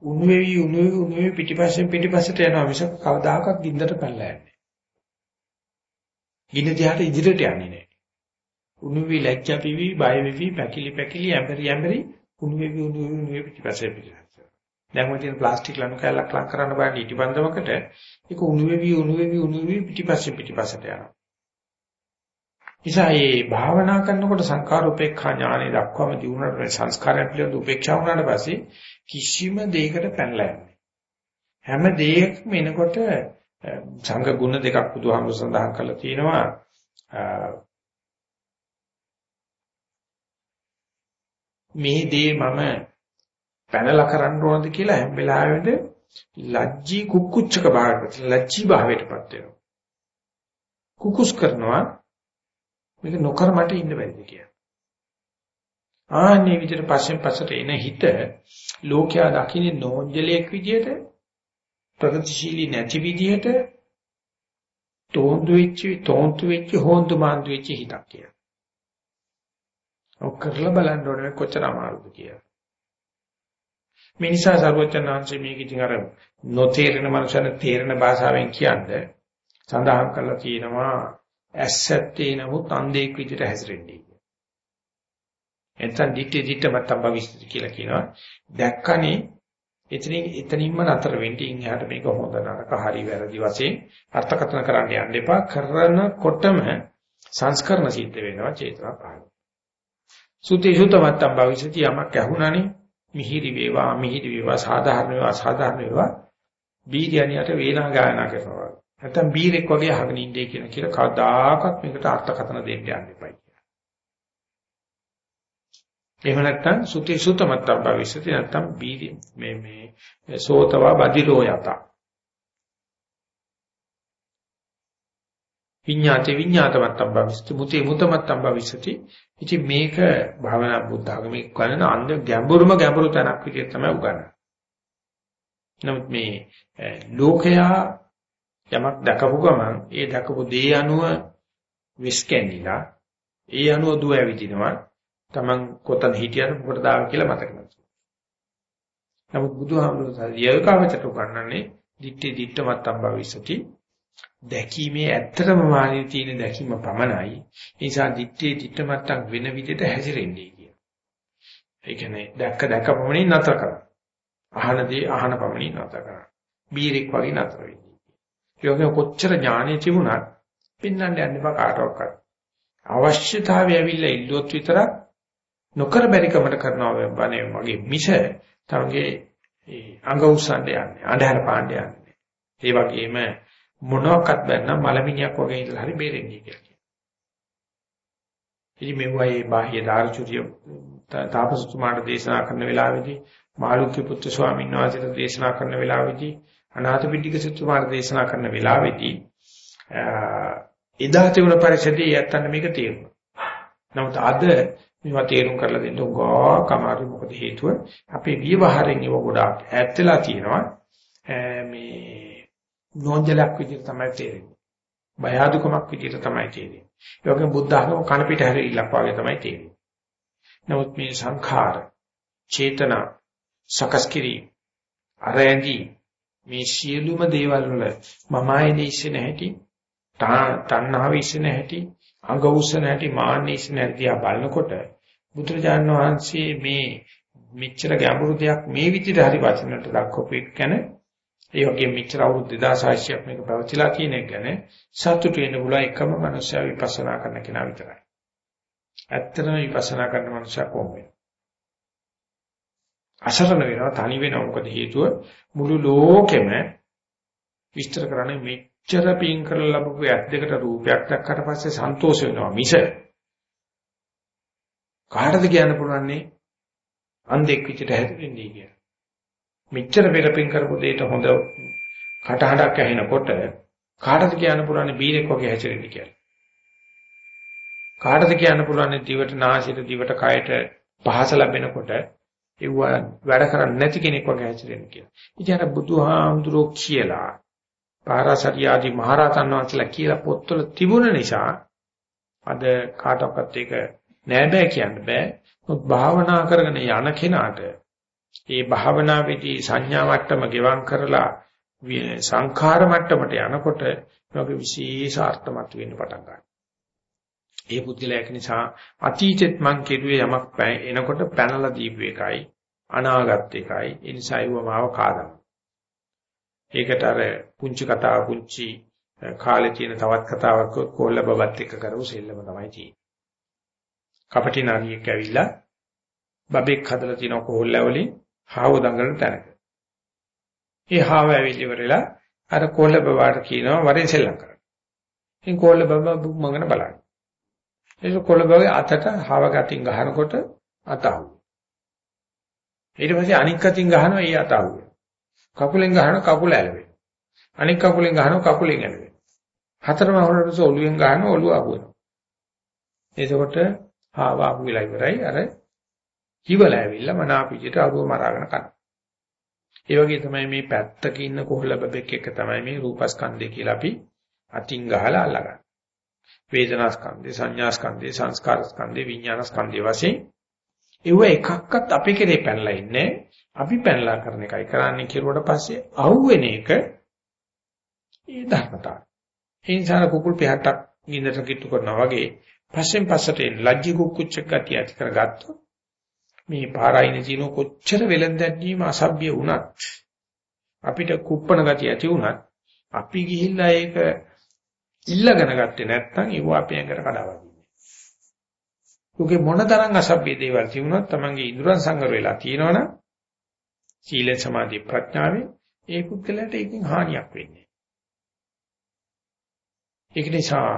උණු වෙවි උණු වෙවි උණු වෙවි පිටිපස්සෙන් පිටිපස්සට යනවා මිසක කවදාකවත් ගින්දරට පැනලා යන්නේ ගින්න දිහාට ඉදිරියට යන්නේ නැහැ. උණු වී ලැජ්ජා පිවි බය වෙවි පැකිලි පැකිලි ඇඹරි ඇඹරි උණු වෙවි උණු වෙවි උණු වෙවි පිටිපස්සේ පිටිපස්සේ. දැන් ඔය තියෙන ප්ලාස්ටික් ලණු කැලක් ලක් කරන්න බෑ ඊටිබන්දමකට ඒක උණු වෙවි උණු වෙවි උණු වෙවි පිටිපස්සේ පිටිපස්සට යනවා. නිසා මේ භාවනා කරනකොට සංකාර උපේක්ඛා ඥානෙ දක්වාම දිනුනට මේ සංස්කාරයන් පිළිබඳ උපේක්ෂා වුණාට පස්සේ කිසිම දෙයකට පැනලා යන්නේ. හැම දෙයක්ම එනකොට සංඝ ගුණ දෙකක් බුදුහාමුදුර සඳහන් කරලා තියෙනවා. මේ දේ මම පැනලා කරන්න ඕනද කියලා හැම වෙලාවෙම ලැජ්ජී කුක්කුච්චක භාවයට ලැජ්ජී භාවයටපත් වෙනවා. කුකුස් කරනවා මේක නොකර මට ඉන්න බැරිද කියලා. ආන්නේ විදිහට පස්සෙන් පස්සට එන හිත ලෝකයා දකින්නේ නෝන්ජලයක් විදිහට ප්‍රගතිශීලී නැති විදිහට තෝන්දු වෙච්ච තෝන්තු වෙච්ච හොන්දු මාන්දු වෙච්ච හිතක් කියලා. ඔක් කරලා බලන්න ඕනේ කොච්චර අමාරුද කියලා. මේ නිසා සර්වචනාංශයේ මේක ඉතින් අර නොතේරෙන මනුෂ්‍යන තේරෙන භාෂාවෙන් කියන්නේ සඳහන් කරලා තියෙනවා ඇස්සත්තේ නමුත් අන්ධෙක් විදිහට හැසිරෙන්නේ. එතන දිට්ඨි දිට්ඨ මත්තම් භවිෂ්‍යති කියලා කියනවා. දැක්කනේ එතනින් එතනින්ම නතර වෙන්න ඉන් එහාට මේක හොඳ නරක හරි වැරදි වශයෙන් අර්ථකථන කරන්න යන්න එපා. කරනකොටම සංස්කරණ සිද්ධ වෙනවා චේතනා පහළ. සුති සුතමත්තම් භවිෂ්‍යති යමක් ඇහුණානේ මිහිරි වේවා මිහිරි වේවා සාධාරණ වේවා සාධාරණ වේවා බීජයනියට වේනා ගායනා කරනවා. නැත්තම් බීරෙක් වගේ අහගෙන ඉන්නේ කියන කියලා කවදාකවත් මේකට අර්ථකථන දෙන්න යන්න එපා කියලා. එහෙම නැත්තම් සුති සුතමත්තම් භවිෂති නැත්තම් බීරි මේ මේ සෝතවා බදිරෝ යත. විඤ්ඤාති විඤ්ඤාතමත්තම් භවිෂති මුති මුතමත්තම් භවිෂති. ඉතින් මේක භාවනා බුද්ධ ආගමේ කරන අන්ද ගැඹුරුම ගැඹුරු තැනක් විදිහට තමයි උගන්වන්නේ. නමුත් මේ ලෝකයා යමක් දැකපු ගමන් ඒ දැකපු දේ අනුව විස්කැන්නිලා ඒ අනුව දුව ඇවිදිනවා Taman කොතන හිටියද මොකටද ආව කියලා මතක නැහැ. නමුත් බුදුහාමුදුරුවෝ යෝගාවචට උගන්වන්නේ දිට්ඨි දිට්ඨ මත්තම් භවිසති දැකීමේ ඇත්තම මානෙ තියෙන දැකීම පමණයි. ඒ නිසා දිට්ඨි දිට්ඨ මත්තම් වෙන විදිහට හැසිරෙන්නේ කියන. ඒ කියන්නේ දැක්ක දැක්ක පමණින් නතර කරා. අහන දේ අහන පමණින් නතර කරා. බීරෙක් වගේ නතර වෙයි. යෝගය කොච්චර ඥානෙ තිබුණත් පින්නන්න යන්න එපා කාටවත්. අවශ්‍යතාවය ඇවිල්ලා ඉල්ලුවොත් විතරක් නොකර බැරිකමට කරනවා වනේ වගේ මිස තමගේ අංග උස්සන්න යන්නේ අඳහර පාණ්ඩ යන්නේ. ඒ වගේම මොනවාක්වත් බැන්නම් මලමිණියක් වගේ ඉඳලා හරි බේරෙන්නේ කියලා කියනවා. ඉතින් මෙවයි බාහ්‍ය දාර්ශනික තාපසතුමාට දේශනා කරන වෙලාවේදී මාළුක්‍ය පුත්‍ර ස්වාමීන් වහන්සේට දේශනා කරන වෙලාවේදී අනාථපිණ්ඩික සිතුමාට දේශනා කරන වෙලාවේදී එදා තිබුණ පරිසරයේ යත්තන්න මේක තේරුණා. නමුත් අද මේවා තේරුම් කරලා දෙන්න උගා කමාරු මොකද හේතුව අපේ විවහාරයෙන් ඒව ගොඩාක් ඈත් වෙලා තියෙනවා. මේ නෝන්ජලක් විදිහට තමයි තේරෙන්නේ. බය අඩුකමක් විදිහට තමයි තේරෙන්නේ. ඒ වගේම බුද්ධ ආගම කන පිට හැරිලක් වගේ තමයි තේරෙන්නේ. නමුත් මේ සංඛාර, චේතනා, සකස් කිරීම, අරැඳී මේ සියලුම දේවල් වල මම ආයේ ඉන්නේ නැහැටි තණ්හාව ඉන්නේ නැහැටි අඟ උස්සන හැටි මාන්නේ ඉන්නේ නැති දිහා බලනකොට බුදුරජාණන් වහන්සේ මේ මෙච්චර ගැඹුරු දෙයක් මේ විදිහට හරි වචනට දක්වපු එක ගැන ඒ වගේ මෙච්චර අවුරුදු 2600ක් මේක පැවතිලා තියෙන එක ගැන සතුටු වෙන්න පුළුවන් එකම මනුස්සයා විපස්සනා කරන කෙනා විතරයි. ඇත්තටම විපස්සනා කරන මනුස්සයා කොහොමද? අසරණ වෙනවා තනි වෙනවා මොකද හේතුව මුළු ලෝකෙම විස්තර කරන්නේ මෙච්චර පින් කරලා ලැබපු ඇත් දෙකට රූපයක් දැක්කට පස්සේ සන්තෝෂ වෙනවා මිස කාටද කියන්න පුළුවන්නේ අන්ධෙක් විදිහට හැදෙන්නේ කියලා. මෙච්චර පෙර පින් කරපු දෙයට හොඳ කටහඬක් ඇහෙනකොට කාටද කියන්න පුළුවන්නේ බීරෙක් වගේ හැසිරෙන්නේ කියලා. කාටද කියන්න පුළුවන්නේ දිවට නාසයට දිවට කයට පහස ලැබෙනකොට ඒව වැඩ කරන්නේ නැති කෙනෙක් වගේ හැසිරෙන්න කියලා. ඉතින් අර බුදුහාමුදුරෝ කියලා පාරාසරිය ආදී මහරහතන් වහන්සේලා කියලා පොත්වල තිබුණ නිසා අද කාටවත් ඒක නෑ බෑ කියන්න බෑ. මොකද භාවනා කරගෙන යන කෙනාට ඒ භාවනාවේදී සංඥා මට්ටම ගෙවම් කරලා සංඛාර මට්ටමට යනකොට ඒවගේ විශේෂ අර්ථමත් වෙන්න පටන් ගන්නවා. ඒ බුද්ධිලයක නිසා අතීතෙත් මං කෙරුවේ යමක් එනකොට පැනලා දීපු එකයි අනාගත එකයි ඒ නිසා ඒව මාව කාදම්. ඒකට අර පුංචි කතාව පුංචි කාලේ තියෙන තවත් කතාවක් කොල්ල බබත් එක්ක කරපු සෙල්ලම තමයි තියෙන්නේ. කපටි නාගියෙක් ඇවිල්ලා බබෙක් හදලා තින කොල්ල වලින් හාව දඟලන තැනක. ඒ හාව ඇවිල්ලි ඉවරලා අර කොල්ල බබාට කියනවා වරෙන් සෙල්ලම් කරන්න. ඉතින් කොල්ල බබා මගන බලන්න. ඒක කොල්ල බබගේ අතට හාව ගැටින් ගහනකොට අත අහුවෙනවා. ඊට පස්සේ අනික් අතින් ගහනවා ඒ අත අහුවෙනවා. කකුලෙන් ගහනවා කකුල ඇලවෙනවා. අනික් කකුලෙන් ගහනවා කකුලෙන් ඇලවෙනවා. හතරම අවුරුද්ද ඔළුවෙන් ගහනවා ඔළුව අහුවෙනවා. එතකොට හාව අහුවෙලා ඉවරයි අර කිවල ඇවිල්ලා මනාපිටිට අරුව මරාගෙන කනවා. ඒ වගේ තමයි මේ පැත්තක ඉන්න කොහොල්ල බබෙක් එක තමයි මේ රූපස්කන්ධය කියලා අපි අතින් ගහලා අල්ලගන්නේ. වේදනාස්කන්ධය, සංඥාස්කන්ධය, සංස්කාරස්කන්ධය, විඥානස්කන්ධය වශයෙන් ඒව එකක්වත් අපි කෙරේ පැනලා ඉන්නේ. අපි පැනලා කරන එකයි කරන්නේ කිරුවට පස්සේ අහුවෙන එක ඒ ධර්මතාවය. ඒ නිසා කුකුල් පිටක් ගින්දර කිට්ටු කරනවා වගේ පස්සෙන් පස්සට ලැජ්ජි කුක්කුච්චක් ගතිය ඇති කරගත්තොත් මේ පාරායින ජීන කොච්චර වෙලෙන්දැන්නීම අසභ්‍ය වුණත් අපිට කුප්පණ ගතිය ඇති වුණත් අපි ගිහිල්ලා ඒක ඉල්ලගෙන ගත්තේ නැත්නම් ඒව අපේ ඇඟට කඩාවදින්නේ. ඒකේ මොනතරම් අසභ්‍ය දේවල් තිබුණත් තමන්ගේ ඉඳුරන් සංගර වෙලා තියෙනවනම් සීල සමාධි ප්‍රඥාවෙන් ඒ පුද්ගලයාට ඒකෙන් හානියක් වෙන්නේ. ඒක නිසා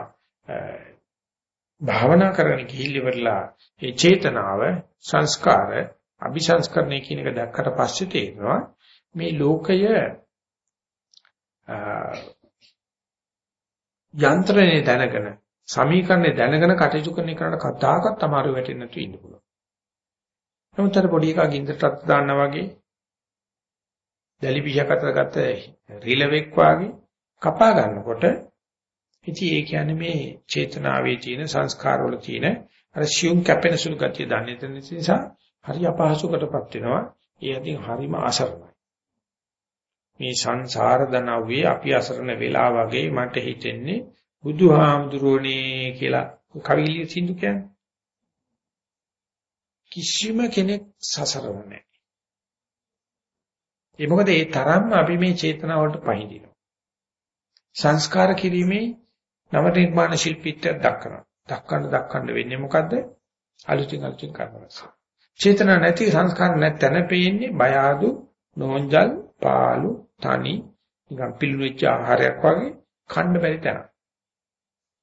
භාවනා කරගෙන ගිහිල්ලිවරලා ඒ චේතනාව සංස්කාර අபிසංස්කරණය කියන එක දැක්කට පස්සේ තේරෙනවා මේ ලෝකය යන්ත්‍රණය දැනගෙන සමීකරණය දැනගෙන කටයුතු කරන එකට කතාවක්වත් අමාරු වෙටෙන්නේ නැතු ඉන්න පුළුවන්. නමුත් අර පොඩි එකා ගින්දරටත් දාන්නා වගේ දැලි පිටක් අතර ගත්ත රිලෙවෙක් වාගේ කපා ගන්නකොට ඉතින් ඒ කියන්නේ මේ චේතනාවේ තියෙන සංස්කාරවල තියෙන අර සියුම් කැපෙන සුළු ගතිය දන්නේ නැති නිසා හරි අපහසුකටපත් වෙනවා. ඒ අතින් හරිම අසරණයි. මේ සංසාර දනව්වේ අපි අසරණ වෙලා වගේ මට හිතෙන්නේ බුදුහාමුදුරෝනේ කියලා කවිලිය සින්දු කියන්නේ. කිසිම කෙනෙක් සසරව නැහැ. ඒ මොකද ඒ තරම්ම අපි මේ චේතනාව වලට පහඳිනවා. සංස්කාර කිරීමේ නව නිර්මාණ ශිල්පීත්වයක් දක්වනවා. දක්වන්න දක්වන්න වෙන්නේ මොකද්ද? අලුතින් අලුතින් කරනවා. චේතන නැති සංස්කාර නැත්නම් පේන්නේ බය ආදු, නෝන්ජල්, පාළු, තනි, නිකන් පිළිවෙච්ච ආහාරයක් වගේ කන්න බැරි තැන.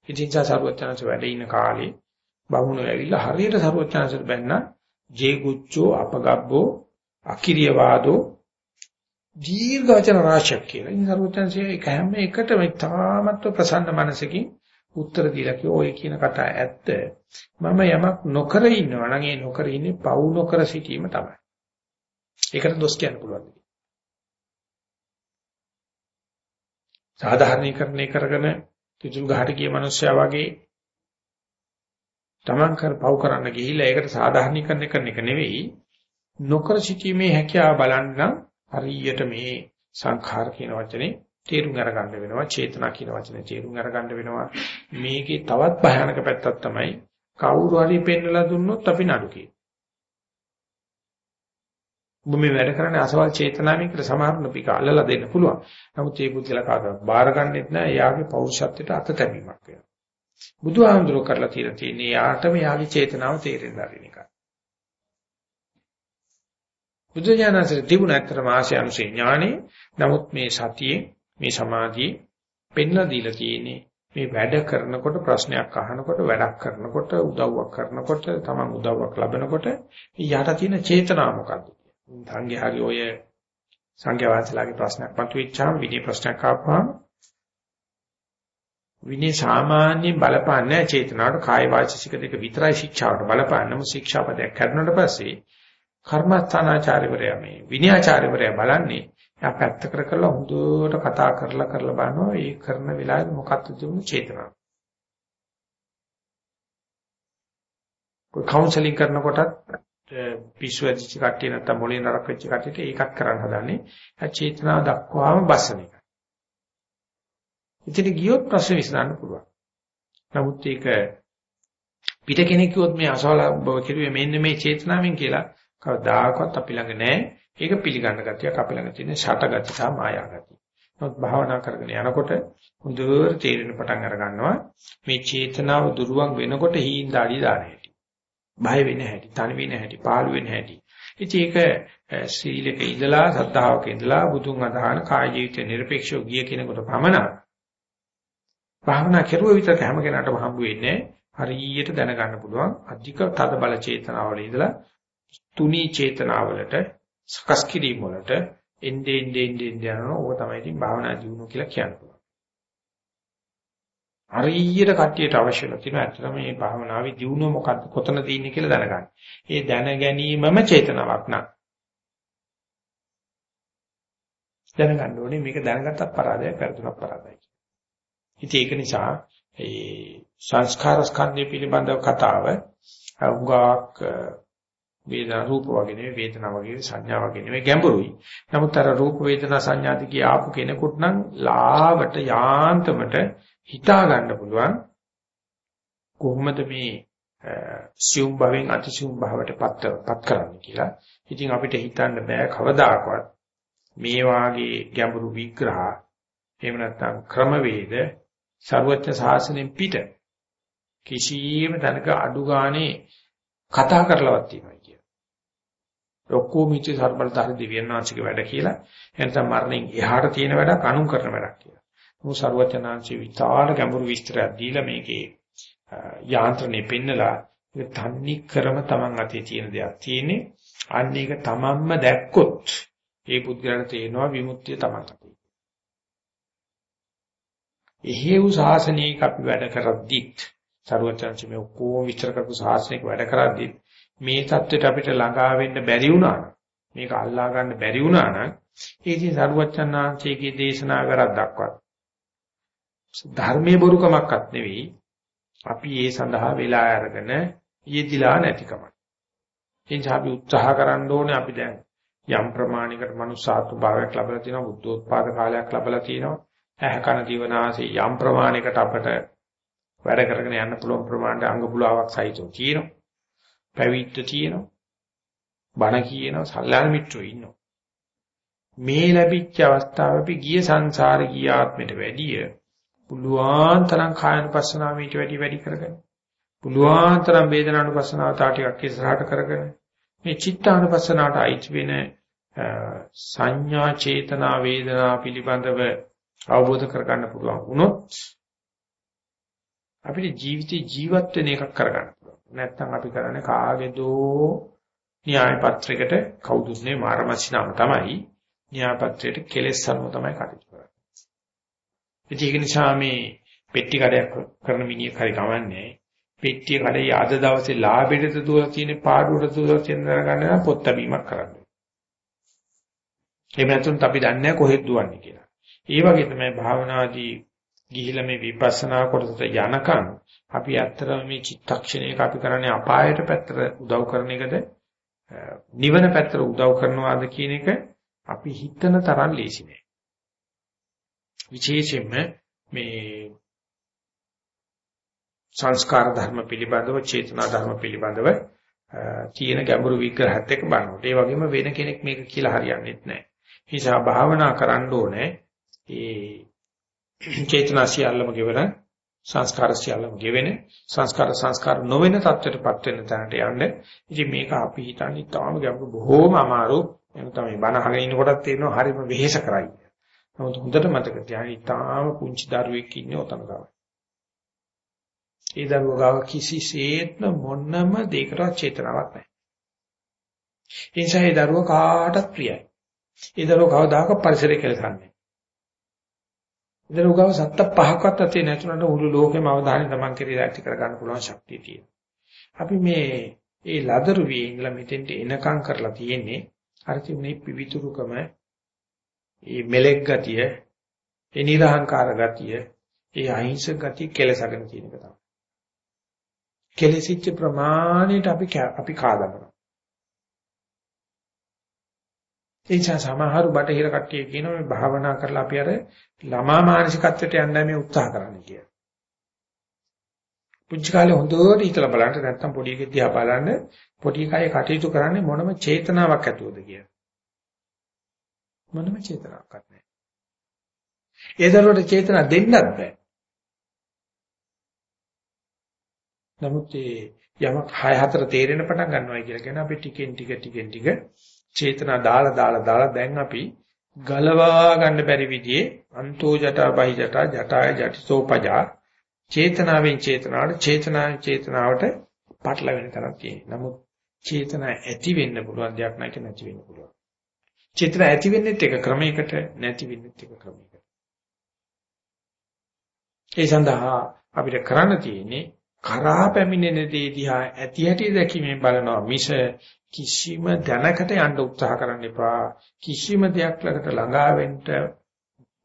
ඉතින් සාරවත්චනස වැඩ ඉන්න කාලේ බහුණු ඇවිල්ලා හරියට සාරවත්චනසට බැන්න ජේගුච්චෝ අපගබ්බෝ අකිරිය වාදෝ දීර්ඝ වචන රාශියක් කියලා. ඉතින් සරුවචන්සේ ඒක හැම එකටම තාමත්ව ප්‍රසන්න මනසකින් උත්තර දීලා කිව්වා ඔය කියන කතා ඇත්ත. මම යමක් නොකර ඉන්නවා නම් ඒ නොකර ඉන්නේ පව් නොකර සිටීම තමයි. ඒකට දොස් කියන්න පුළුවන්. සාධාරණීකරණය කරගෙන කිතුල් ගහට ගිය මිනිස්සයා වගේ තමන් කර පව් කරන්න ගිහිල්ලා ඒකට සාධාරණීකරණය කරන එක නෙවෙයි නොකර සිටීමේ හැකියාව බලන්න හරියට මේ සංඛාර කියන වචනේ තේරුම් අරගන්න වෙනවා චේතනා කියන වචනේ තේරුම් අරගන්න වෙනවා මේකේ තවත් භයානක පැත්තක් තමයි කවුරු හරි පෙන්නලා දුන්නොත් අපි නඩු කියන. ඔබ මේ වැඩ කරන්නේ අසවල් චේතනාවෙන් කියලා සමහරවිට පිට අල්ලලා දෙන්න පුළුවන්. නමුත් ඒ බුද්ධිලා කාටවත් බාර ගන්නෙත් නෑ. එයාගේ පෞරුෂත්වයට අත තැබීමක් වෙනවා. බුදුහාමුදුරුවෝ කරලා තියෙන තියෙන්නේ යාටම යාගේ චේතනාව තේරෙන්න ආරින එකයි. බුදුජානසෙ තිබුණ ඇත්තටම ආශය අනුසේ ඥානෙ. නමුත් මේ සතියේ මේ සමාධියේ පෙන්ලා දීලා තියෙන්නේ මේ වැඩ කරනකොට ප්‍රශ්නයක් අහනකොට වැඩක් කරනකොට උදව්වක් කරනකොට තමන් උදව්වක් ලබනකොට යට තියෙන චේතනාව මොකද්ද? සංඝයාගේ ඔය සංඝයා වහන්සේලාගේ ප්‍රශ්නයක් මතුවෙච්චාම විනය ප්‍රශ්නයක් ආපුවාම විනය සාමාන්‍ය බලපාන්නේ චේතනාවට. කාය වාචික දෙක විතරයි ශික්ෂාවට බලපාන්නම ශික්ෂාපදයක් කරනකොට පස්සේ කර්මස්ථානාචාර්යවරයා මේ විනයාචාර්යවරයා බලන්නේ එයා පැත්ත කර කරලා හොඳට කතා කරලා කරලා බලනවා ඒ කරන වෙලාවේ මොකක්ද තිබුණු චේතනාව. કોઈ කවුන්සලින් කරනකොටත් පිස්සු ඇදිච්ච කට්ටිය නැත්තම් මොලේ නරක වෙච්ච කට්ටියට ඒකත් කරන්න හදන්නේ. ඒ චේතනාව දක්වාම බස්සන එක. ඉතින් ගියොත් ප්‍රශ්න විසඳන්න පුළුවන්. නමුත් ඒක පිට කෙනෙක් කිව්වොත් මේ අසවල බව කිරුවේ මෙන්න මේ චේතනාවෙන් කියලා කවදාකවත් අපි ළඟ නැහැ. ඒක පිළිගන්න ගතියක් අපි ළඟ තියෙන ෂටගති සහ මායා ගතිය. නමුත් භාවනා කරගෙන යනකොට හොඳට තේරෙන පටන් අර ගන්නවා මේ චේතනාව දුරුවන් වෙනකොට හීන දාඩි දාන හැටි. බය වෙන හැටි, තනි වෙන හැටි, පාළු වෙන හැටි. ඉතින් ඒක සීලක ඉඳලා සද්ධාවක ඉඳලා බුදුන් අදහන කාය ජීවිත නිර්පේක්ෂව ගිය කෙනෙකුට පමණක් භාවනා කෙරුව විතර හැම කෙනාටම හම්බ වෙන්නේ හරියට දැනගන්න පුළුවන් අධික තද බල චේතනාවල ඉඳලා තුනී චේතනාවලට සකස් කිරීම වලට එන්නේ එන්නේ එන්නේ යනවා ඕක තමයි ඉතින් භාවනා දියුණුව කියලා කියන්නේ. හරියට කට්ටියට අවශ්‍යලා තියෙනවා ඇත්තටම මේ භාවනාවේ දියුණුව මොකක්ද කොතන තියෙන්නේ කියලා දැනගන්න. ඒ දැන ගැනීමම චේතනාවක් නා. දැනගන්න ඕනේ මේක දැනගත්තත් පරාදයක් කරදුනක් පරාදයි. ඉතින් ඒක නිසා ඒ සංස්කාර ස්කන්ධය පිළිබඳව කතාව උගාක් වේදනා රූප වගේ නෙවෙයි වේදනා වගේ සංඥා වගේ නෙවෙයි ගැඹුරුයි. නමුත් අර රූප වේදනා සංඥා දිගේ ආපු කෙනෙකුට නම් ලාවට යාන්තමට හිතා ගන්න පුළුවන් කොහොමද මේ සියුම් භවෙන් අතිසියුම් භවයට පත් පත් කරන්නේ කියලා. ඉතින් අපිට හිතන්න බෑ කවදාකවත් මේ වාගේ ගැඹුරු විග්‍රහ එහෙම නැත්නම් ක්‍රමවේද ਸਰවඥ ශාසනයෙන් පිට කිසියම් තැනක අඩු ගානේ කතා කරලවත් තියෙනවා කියන. ඔක්කොම ඉති සර්බලතර දිව්‍යනාංශික වැඩ කියලා එතන මරණයෙන් එහාට තියෙන වැඩක් අනු කරන වැඩක් කියලා. මොහු ਸਰවඥාන්සේ විචාර ගැඹුරු විස්තරයක් දීලා මේකේ යාන්ත්‍රණය පෙන්නලා ඒක තන්නේ ක්‍රම Taman අතේ තියෙන දෙයක් තියෙන්නේ. අන්න ඒක Tamanම දැක්කොත් ඒ පුද්ගලයාට තේනවා විමුක්තිය Taman අතේ. එහෙව් ශාසනයක අපි වැඩ කරද්දිත් සරුවචන්සි මේ ඔක්කොම විස්තර කරපු ශාසනයක වැඩ කරද්දිත් මේ தත්වෙට අපිට ළඟා වෙන්න බැරි වුණා නම් මේක අල්ලා ගන්න බැරි වුණා නම් ඒ ඉතින් සරුවචනාංශයේ දේශනා කරක් දක්වත් ධර්මයේ බොරුකමක්වත් නෙවෙයි අපි ඒ සඳහා වෙලා අරගෙන යෙදිලා නැතිකම. එනිසා අපි උත්සාහ කරන්න ඕනේ අපි දැන් යම් ප්‍රමාණයකට මනුස්සාත්ව භාවයක් ලැබලා තියෙනවා බුද්ධෝත්පාද කාලයක් ලැබලා තියෙනවා ඇහ කන දිවනාසය යම් ප්‍රමාණයකට අපට වැඩ කරගෙන යන්න පුළුවන් ප්‍රමාණයට අංග පුලාවක් සහිතව තියෙනවා. පැවිද්ද තියෙනවා. බණ කියනවා සල්ලාන මිත්‍රෝ ඉන්නවා. මේ ලැබිච්ච අවස්ථාව අපි ගිය සංසාරේ ගිය ආත්මෙට වැඩිය පුළුවන් තරම් කායනුපස්සනාව ඊට වැඩි වැඩි කරගෙන පුළුවන් තරම් වේදනානුපස්සනාව තා ටිකක් ඉස්සරහට කරගෙන මේ චිත්තානුපස්සනාවට අයිති වෙන සංඥා චේතනා වේදනා පිළිබඳව අවබෝධ කරගන්න පුළුවන් වුණොත් අපිට ජීවිතේ ජීවත් වෙන එකක් කරගන්න පුළුවන්. නැත්නම් අපි කරන්නේ කාගේදෝ න්‍යාය පත්‍රයකට කවුදුස්නේ මාරමස්සිනාම තමයි න්‍යාය පත්‍රයට කෙලෙස් අනුව තමයි කටයුතු කරන්නේ. ඒක නිසා මේ පෙට්ටි කඩයක් කරන මිනිහෙක් හරි කවන්නේ පෙට්ටිය කඩේ අද දවසේ ලාභෙට දුවලා තියෙන පාඩුවට දුවලා තියෙන දරගන්න පොත් බැීමක් කරන්න. එහෙම නැත්නම් අපි දන්නේ නැහැ කොහෙද දුවන්නේ කියලා. ඒ වගේ තමයි භාවනාදී ගිහිලා මේ විපස්සනා කොටසට යනකම් අපි ඇත්තටම මේ චිත්තක්ෂණයක අපි කරන්නේ අපායට පැත්තට උදව් කරන එකද නිවන පැත්තට උදව් කරනවාද කියන එක අපි හිතන තරම් ලේසි නෑ. විශේෂයෙන්ම මේ සංස්කාර ධර්ම පිළිබඳව චේතනා ධර්ම පිළිබඳව තියෙන ගැඹුරු විග්‍රහත් එක්ක බලනකොට ඒ වගේම වෙන කෙනෙක් මේක කියලා හරියන්නේ නැහැ. ඒ නිසා භාවනා කරන්න ඕනේ ඒ චේතනා සියල්ලම ගෙවන සංස්කාර සියල්ලම ගෙවෙන සංස්කාර සංස්කාර නොවන තත්ත්වයටපත් වෙන තැනට යන්න. ඉතින් මේක අපි හිතන්නේ තාම ගැඹුරු බොහෝම අමාරු. එහෙනම් තමයි බණ අහගෙන ඉන්නකොටත් තේරෙනවා හරිම වෙහෙස කරයි. නමුත් හොඳට මතක තියාගන්න තාම පුංචි දරුවෙක් ඉන්නේ ඔතන තමයි. ඒ දරුවා ගාව කිසිසේත්ම මොනම දෙයකට චේතනාවක් නැහැ. ඒ නිසා ඒ දරුවා කාටත් ප්‍රියයි. ඒ දරුවා කවදාක පරිසරය කෙලසන්නේ ඉතින් උගව සත්ත පහක්වත් ඇති නැතුණට මුළු ලෝකෙම අවධානය තමන් කෙරේ ඇති කර ගන්න පුළුවන් ශක්තිය තියෙනවා. අපි මේ ඒ ලදරු වියේ ඉඳලා මෙතෙන්ට එනකම් කරලා තියෙන්නේ අර තිබුණේ පිවිතුරුකම ඒ මෙලෙක් ගතිය, ඒ නිර්හංකාර ගතිය, ඒ අහිංසක ගතිය කෙලසගෙන තියෙන එක තමයි. කෙලසිච්ච ප්‍රමාණයට අපි අපි කාදමනවා. ඒ නිසා සමහරු බටහිර කට්ටිය කියනවා මේ භාවනා කරලා අපි අර ළමා මානසිකත්වයට යන්න මේ උත්සාහ කරන්න කියලා. පුංචි කාලේ හොඳට හිතලා බලන්න නැත්තම් පොඩි එකෙක් දිහා බලන්න පොඩි කයේ කටයුතු කරන්නේ මොනම චේතනාවක් ඇතුවද කියලා. මොනම චේතනාවක් නැහැ. ඒ දරුවට චේතනා දෙන්නත් බෑ. නමුත් ඒ යමක් 6 4 තේරෙන පටන් ගන්නවා කියලා කියන අපි ටිකෙන් ටික ටිකෙන් ටික චේතනා දාලා දාලා දාලා දැන් අපි ගලවා ගන්න බැරි විදිහේ අන්තෝ ජටා බහි ජටා ජටාය ජටිසෝ පජා චේතනාවෙන් චේතනාවට චේතනාවෙන් චේතනාවට පටලවෙන තරක් තියෙනවා. නමුත් චේතනා ඇති වෙන්න පුළුවන් දෙයක් නැක නැති වෙන්න පුළුවන්. චේතනා ඇති වෙන්නෙත් එක ක්‍රමයකට නැති වෙන්නෙත් එක ක්‍රමයකට. ඒ සඳහා අපිට කරන්න තියෙන්නේ කරා පැමිණෙන දේ දිහා ඇති හැටි දැකීමෙන් බලනවා මිස කිසිම දැනකට යන්න උත්සාහ කරන්න එපා. කිසිම දෙයක් ළඟට ළඟා වෙන්න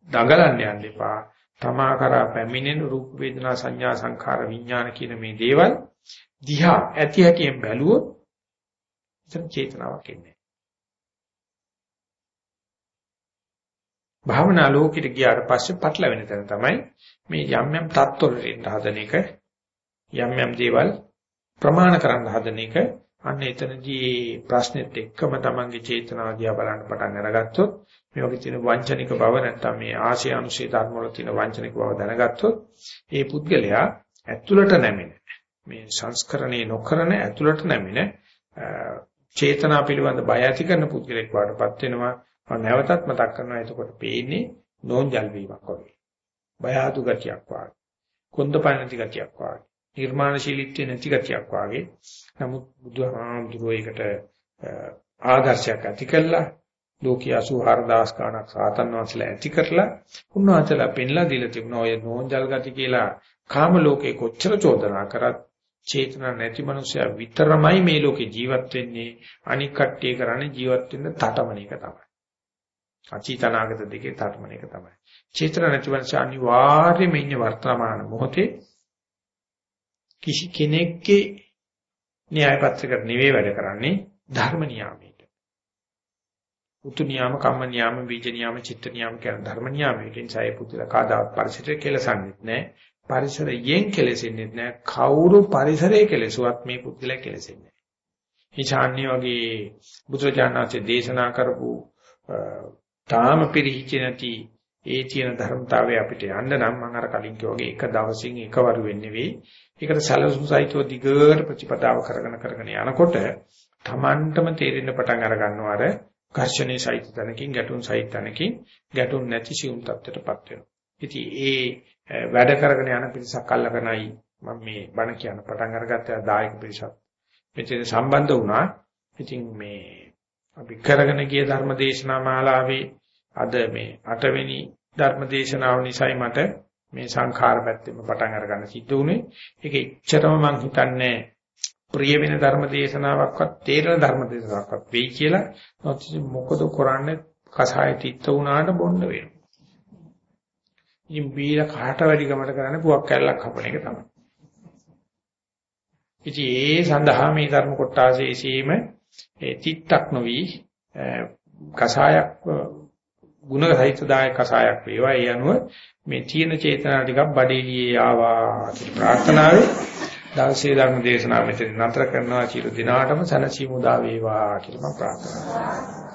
දඟලන්න යන්න එපා. තමා කරා පැමිණෙන රූප වේදනා සංඥා සංඛාර විඥාන කියන මේ දේවල් දිහා ඇති හැටියෙන් බැලුවොත් එතන චේතනාවක් එන්නේ භාවනා ලෝකෙට ගියාට පස්සේ පටලවෙන තැන තමයි මේ යම් යම් තත්ත්වවලින් හදන එක යම් යම් දේවල් ප්‍රමාණ කරන්න හදන එක අන්න එතනදී ප්‍රශ්නෙත් එක්කම තමන්ගේ චේතනාව දිහා බලන්න පටන් අරගත්තොත් මේ වගේ තියෙන වංචනික බව නැත්තම් මේ ආශය අනුශේ ධර්ම වල තියෙන වංචනික බව දැනගත්තොත් ඒ පුද්ගලයා ඇතුළට නැමෙන මේ සංස්කරණේ නොකරන ඇතුළට නැමෙන චේතනා පිළිබඳ බය ඇති කරන පුද්ගලෙක් වඩපත් වෙනවා. මම නැවතත් මතක් කරනවා එතකොට පේන්නේ නෝන්ජල් වීමක් වගේ. බය ආතු ගතියක් වගේ. කොන්දපණති ගතියක් වගේ. නිර්මාණශීලීත්වය නැති ගතියක් වගේ. නමුත් බුදුහාමුදුරුවෝ ඒකට ආදර්ශයක් ඇති කළා. ලෝකයේ 84000 ගණක් සාතන් වහන්සේලා ඇති කරලා උන්වහන්සේලා පෙන්ලා දීලා තිබුණා ඔය නෝන්ජල් ගති කියලා. කාම ලෝකේ කොච්චර චෝදනා කරත් චේතනා නැති මනුස්සයා විතරමයි මේ ලෝකේ ජීවත් වෙන්නේ. අනික් කට්ටිය කරන්නේ ජීවත් වෙන්න තටමන එක තමයි. අචීතනාගත දෙකේ තටමන එක තමයි. චේතනා නැති මනුස්සයා අනිවාර්යයෙන්ම ඉන්නේ වර්තමාන මොහොතේ. කිසි කෙනෙක්ගේ න්‍යාය පත්‍රයකට නෙවෙයි වැඩ කරන්නේ ධර්ම නියාමයට. උතු නියාම, කම්ම නියාම, බීජ නියාම, චිත්ත නියාම කියන ධර්ම නියාමයට ඉන්සයි පුදුල කාදාවත් පරිසරය කෙලසන්නේ නැහැ. පරිසරයෙන් කෙලෙසෙන්නේ නැහැ. කවුරු පරිසරයේ කෙලෙසුවත් මේ පුදුල කෙලෙසෙන්නේ නැහැ. ඊචාන්‍ය වගේ බුදුරජාණන්සේ දේශනා කරපු තාම පිරිහිච්ච නැති ඒ තියෙන ධර්මතාවය අපිට යන්න නම් මම අර කලින් කිව්වාගේ එක දවසින් එකවරු වෙන්නේ වෙයි. ඒකට සැලසුම් සහිතව දිගට ප්‍රතිපදාව කරගෙන කරගෙන යනකොට Tamanටම තේරෙන්න පටන් අර ගන්නවා අර ඝර්ෂණේ සහිත තැනකින් ගැටුම් සහිත තැනකින් ගැටුම් නැති සියුම් තත්ත්වයටපත් වෙනවා. ඉතින් ඒ වැඩ කරගෙන යන පිරිසක් අල්ලගෙනයි මම මේ බණ කියන පටන් අරගත්ත දායක පිරිසක් මෙතන සම්බන්ධ වුණා. ඉතින් මේ අපි කරගෙන ගිය ධර්ම දේශනා මාලාවේ අද මේ 8 වෙනි ධර්ම දේශනාව නිසායි මට මේ සංඛාර පැත්තෙම පටන් අරගන්න සිද්ධ වුණේ. ඒක එච්චරම මං හිතන්නේ ප්‍රිය වෙන ධර්ම දේශනාවක්වත් තේරෙන ධර්ම දේශනාවක්වත් වෙයි කියලා. මොකද කරන්නේ කසාය තිත්ත වුණාට බොන්න වෙනවා. ඉතින් බීලා කාට වැඩි ගමට කරන්නේ පුවක් කැල්ලක් හපන එක තමයි. ඉතින් ඒ සඳහා මේ ධර්ම කොටාසේ සීම ඒ තිත්තක් නොවි කසායක් ගුණ සහිත දායක කසායක් වේවා. ඒ අනුව මේ තීන චේතනා ටිකක් බඩේලියේ ආවා කියලා ප්‍රාර්ථනාවේ දවසේ ධර්ම දේශනාව මෙතන නතර කරනවා චිර දිනාටම සනසීමු දා වේවා කියලා මම ප්‍රාර්ථනා කරනවා.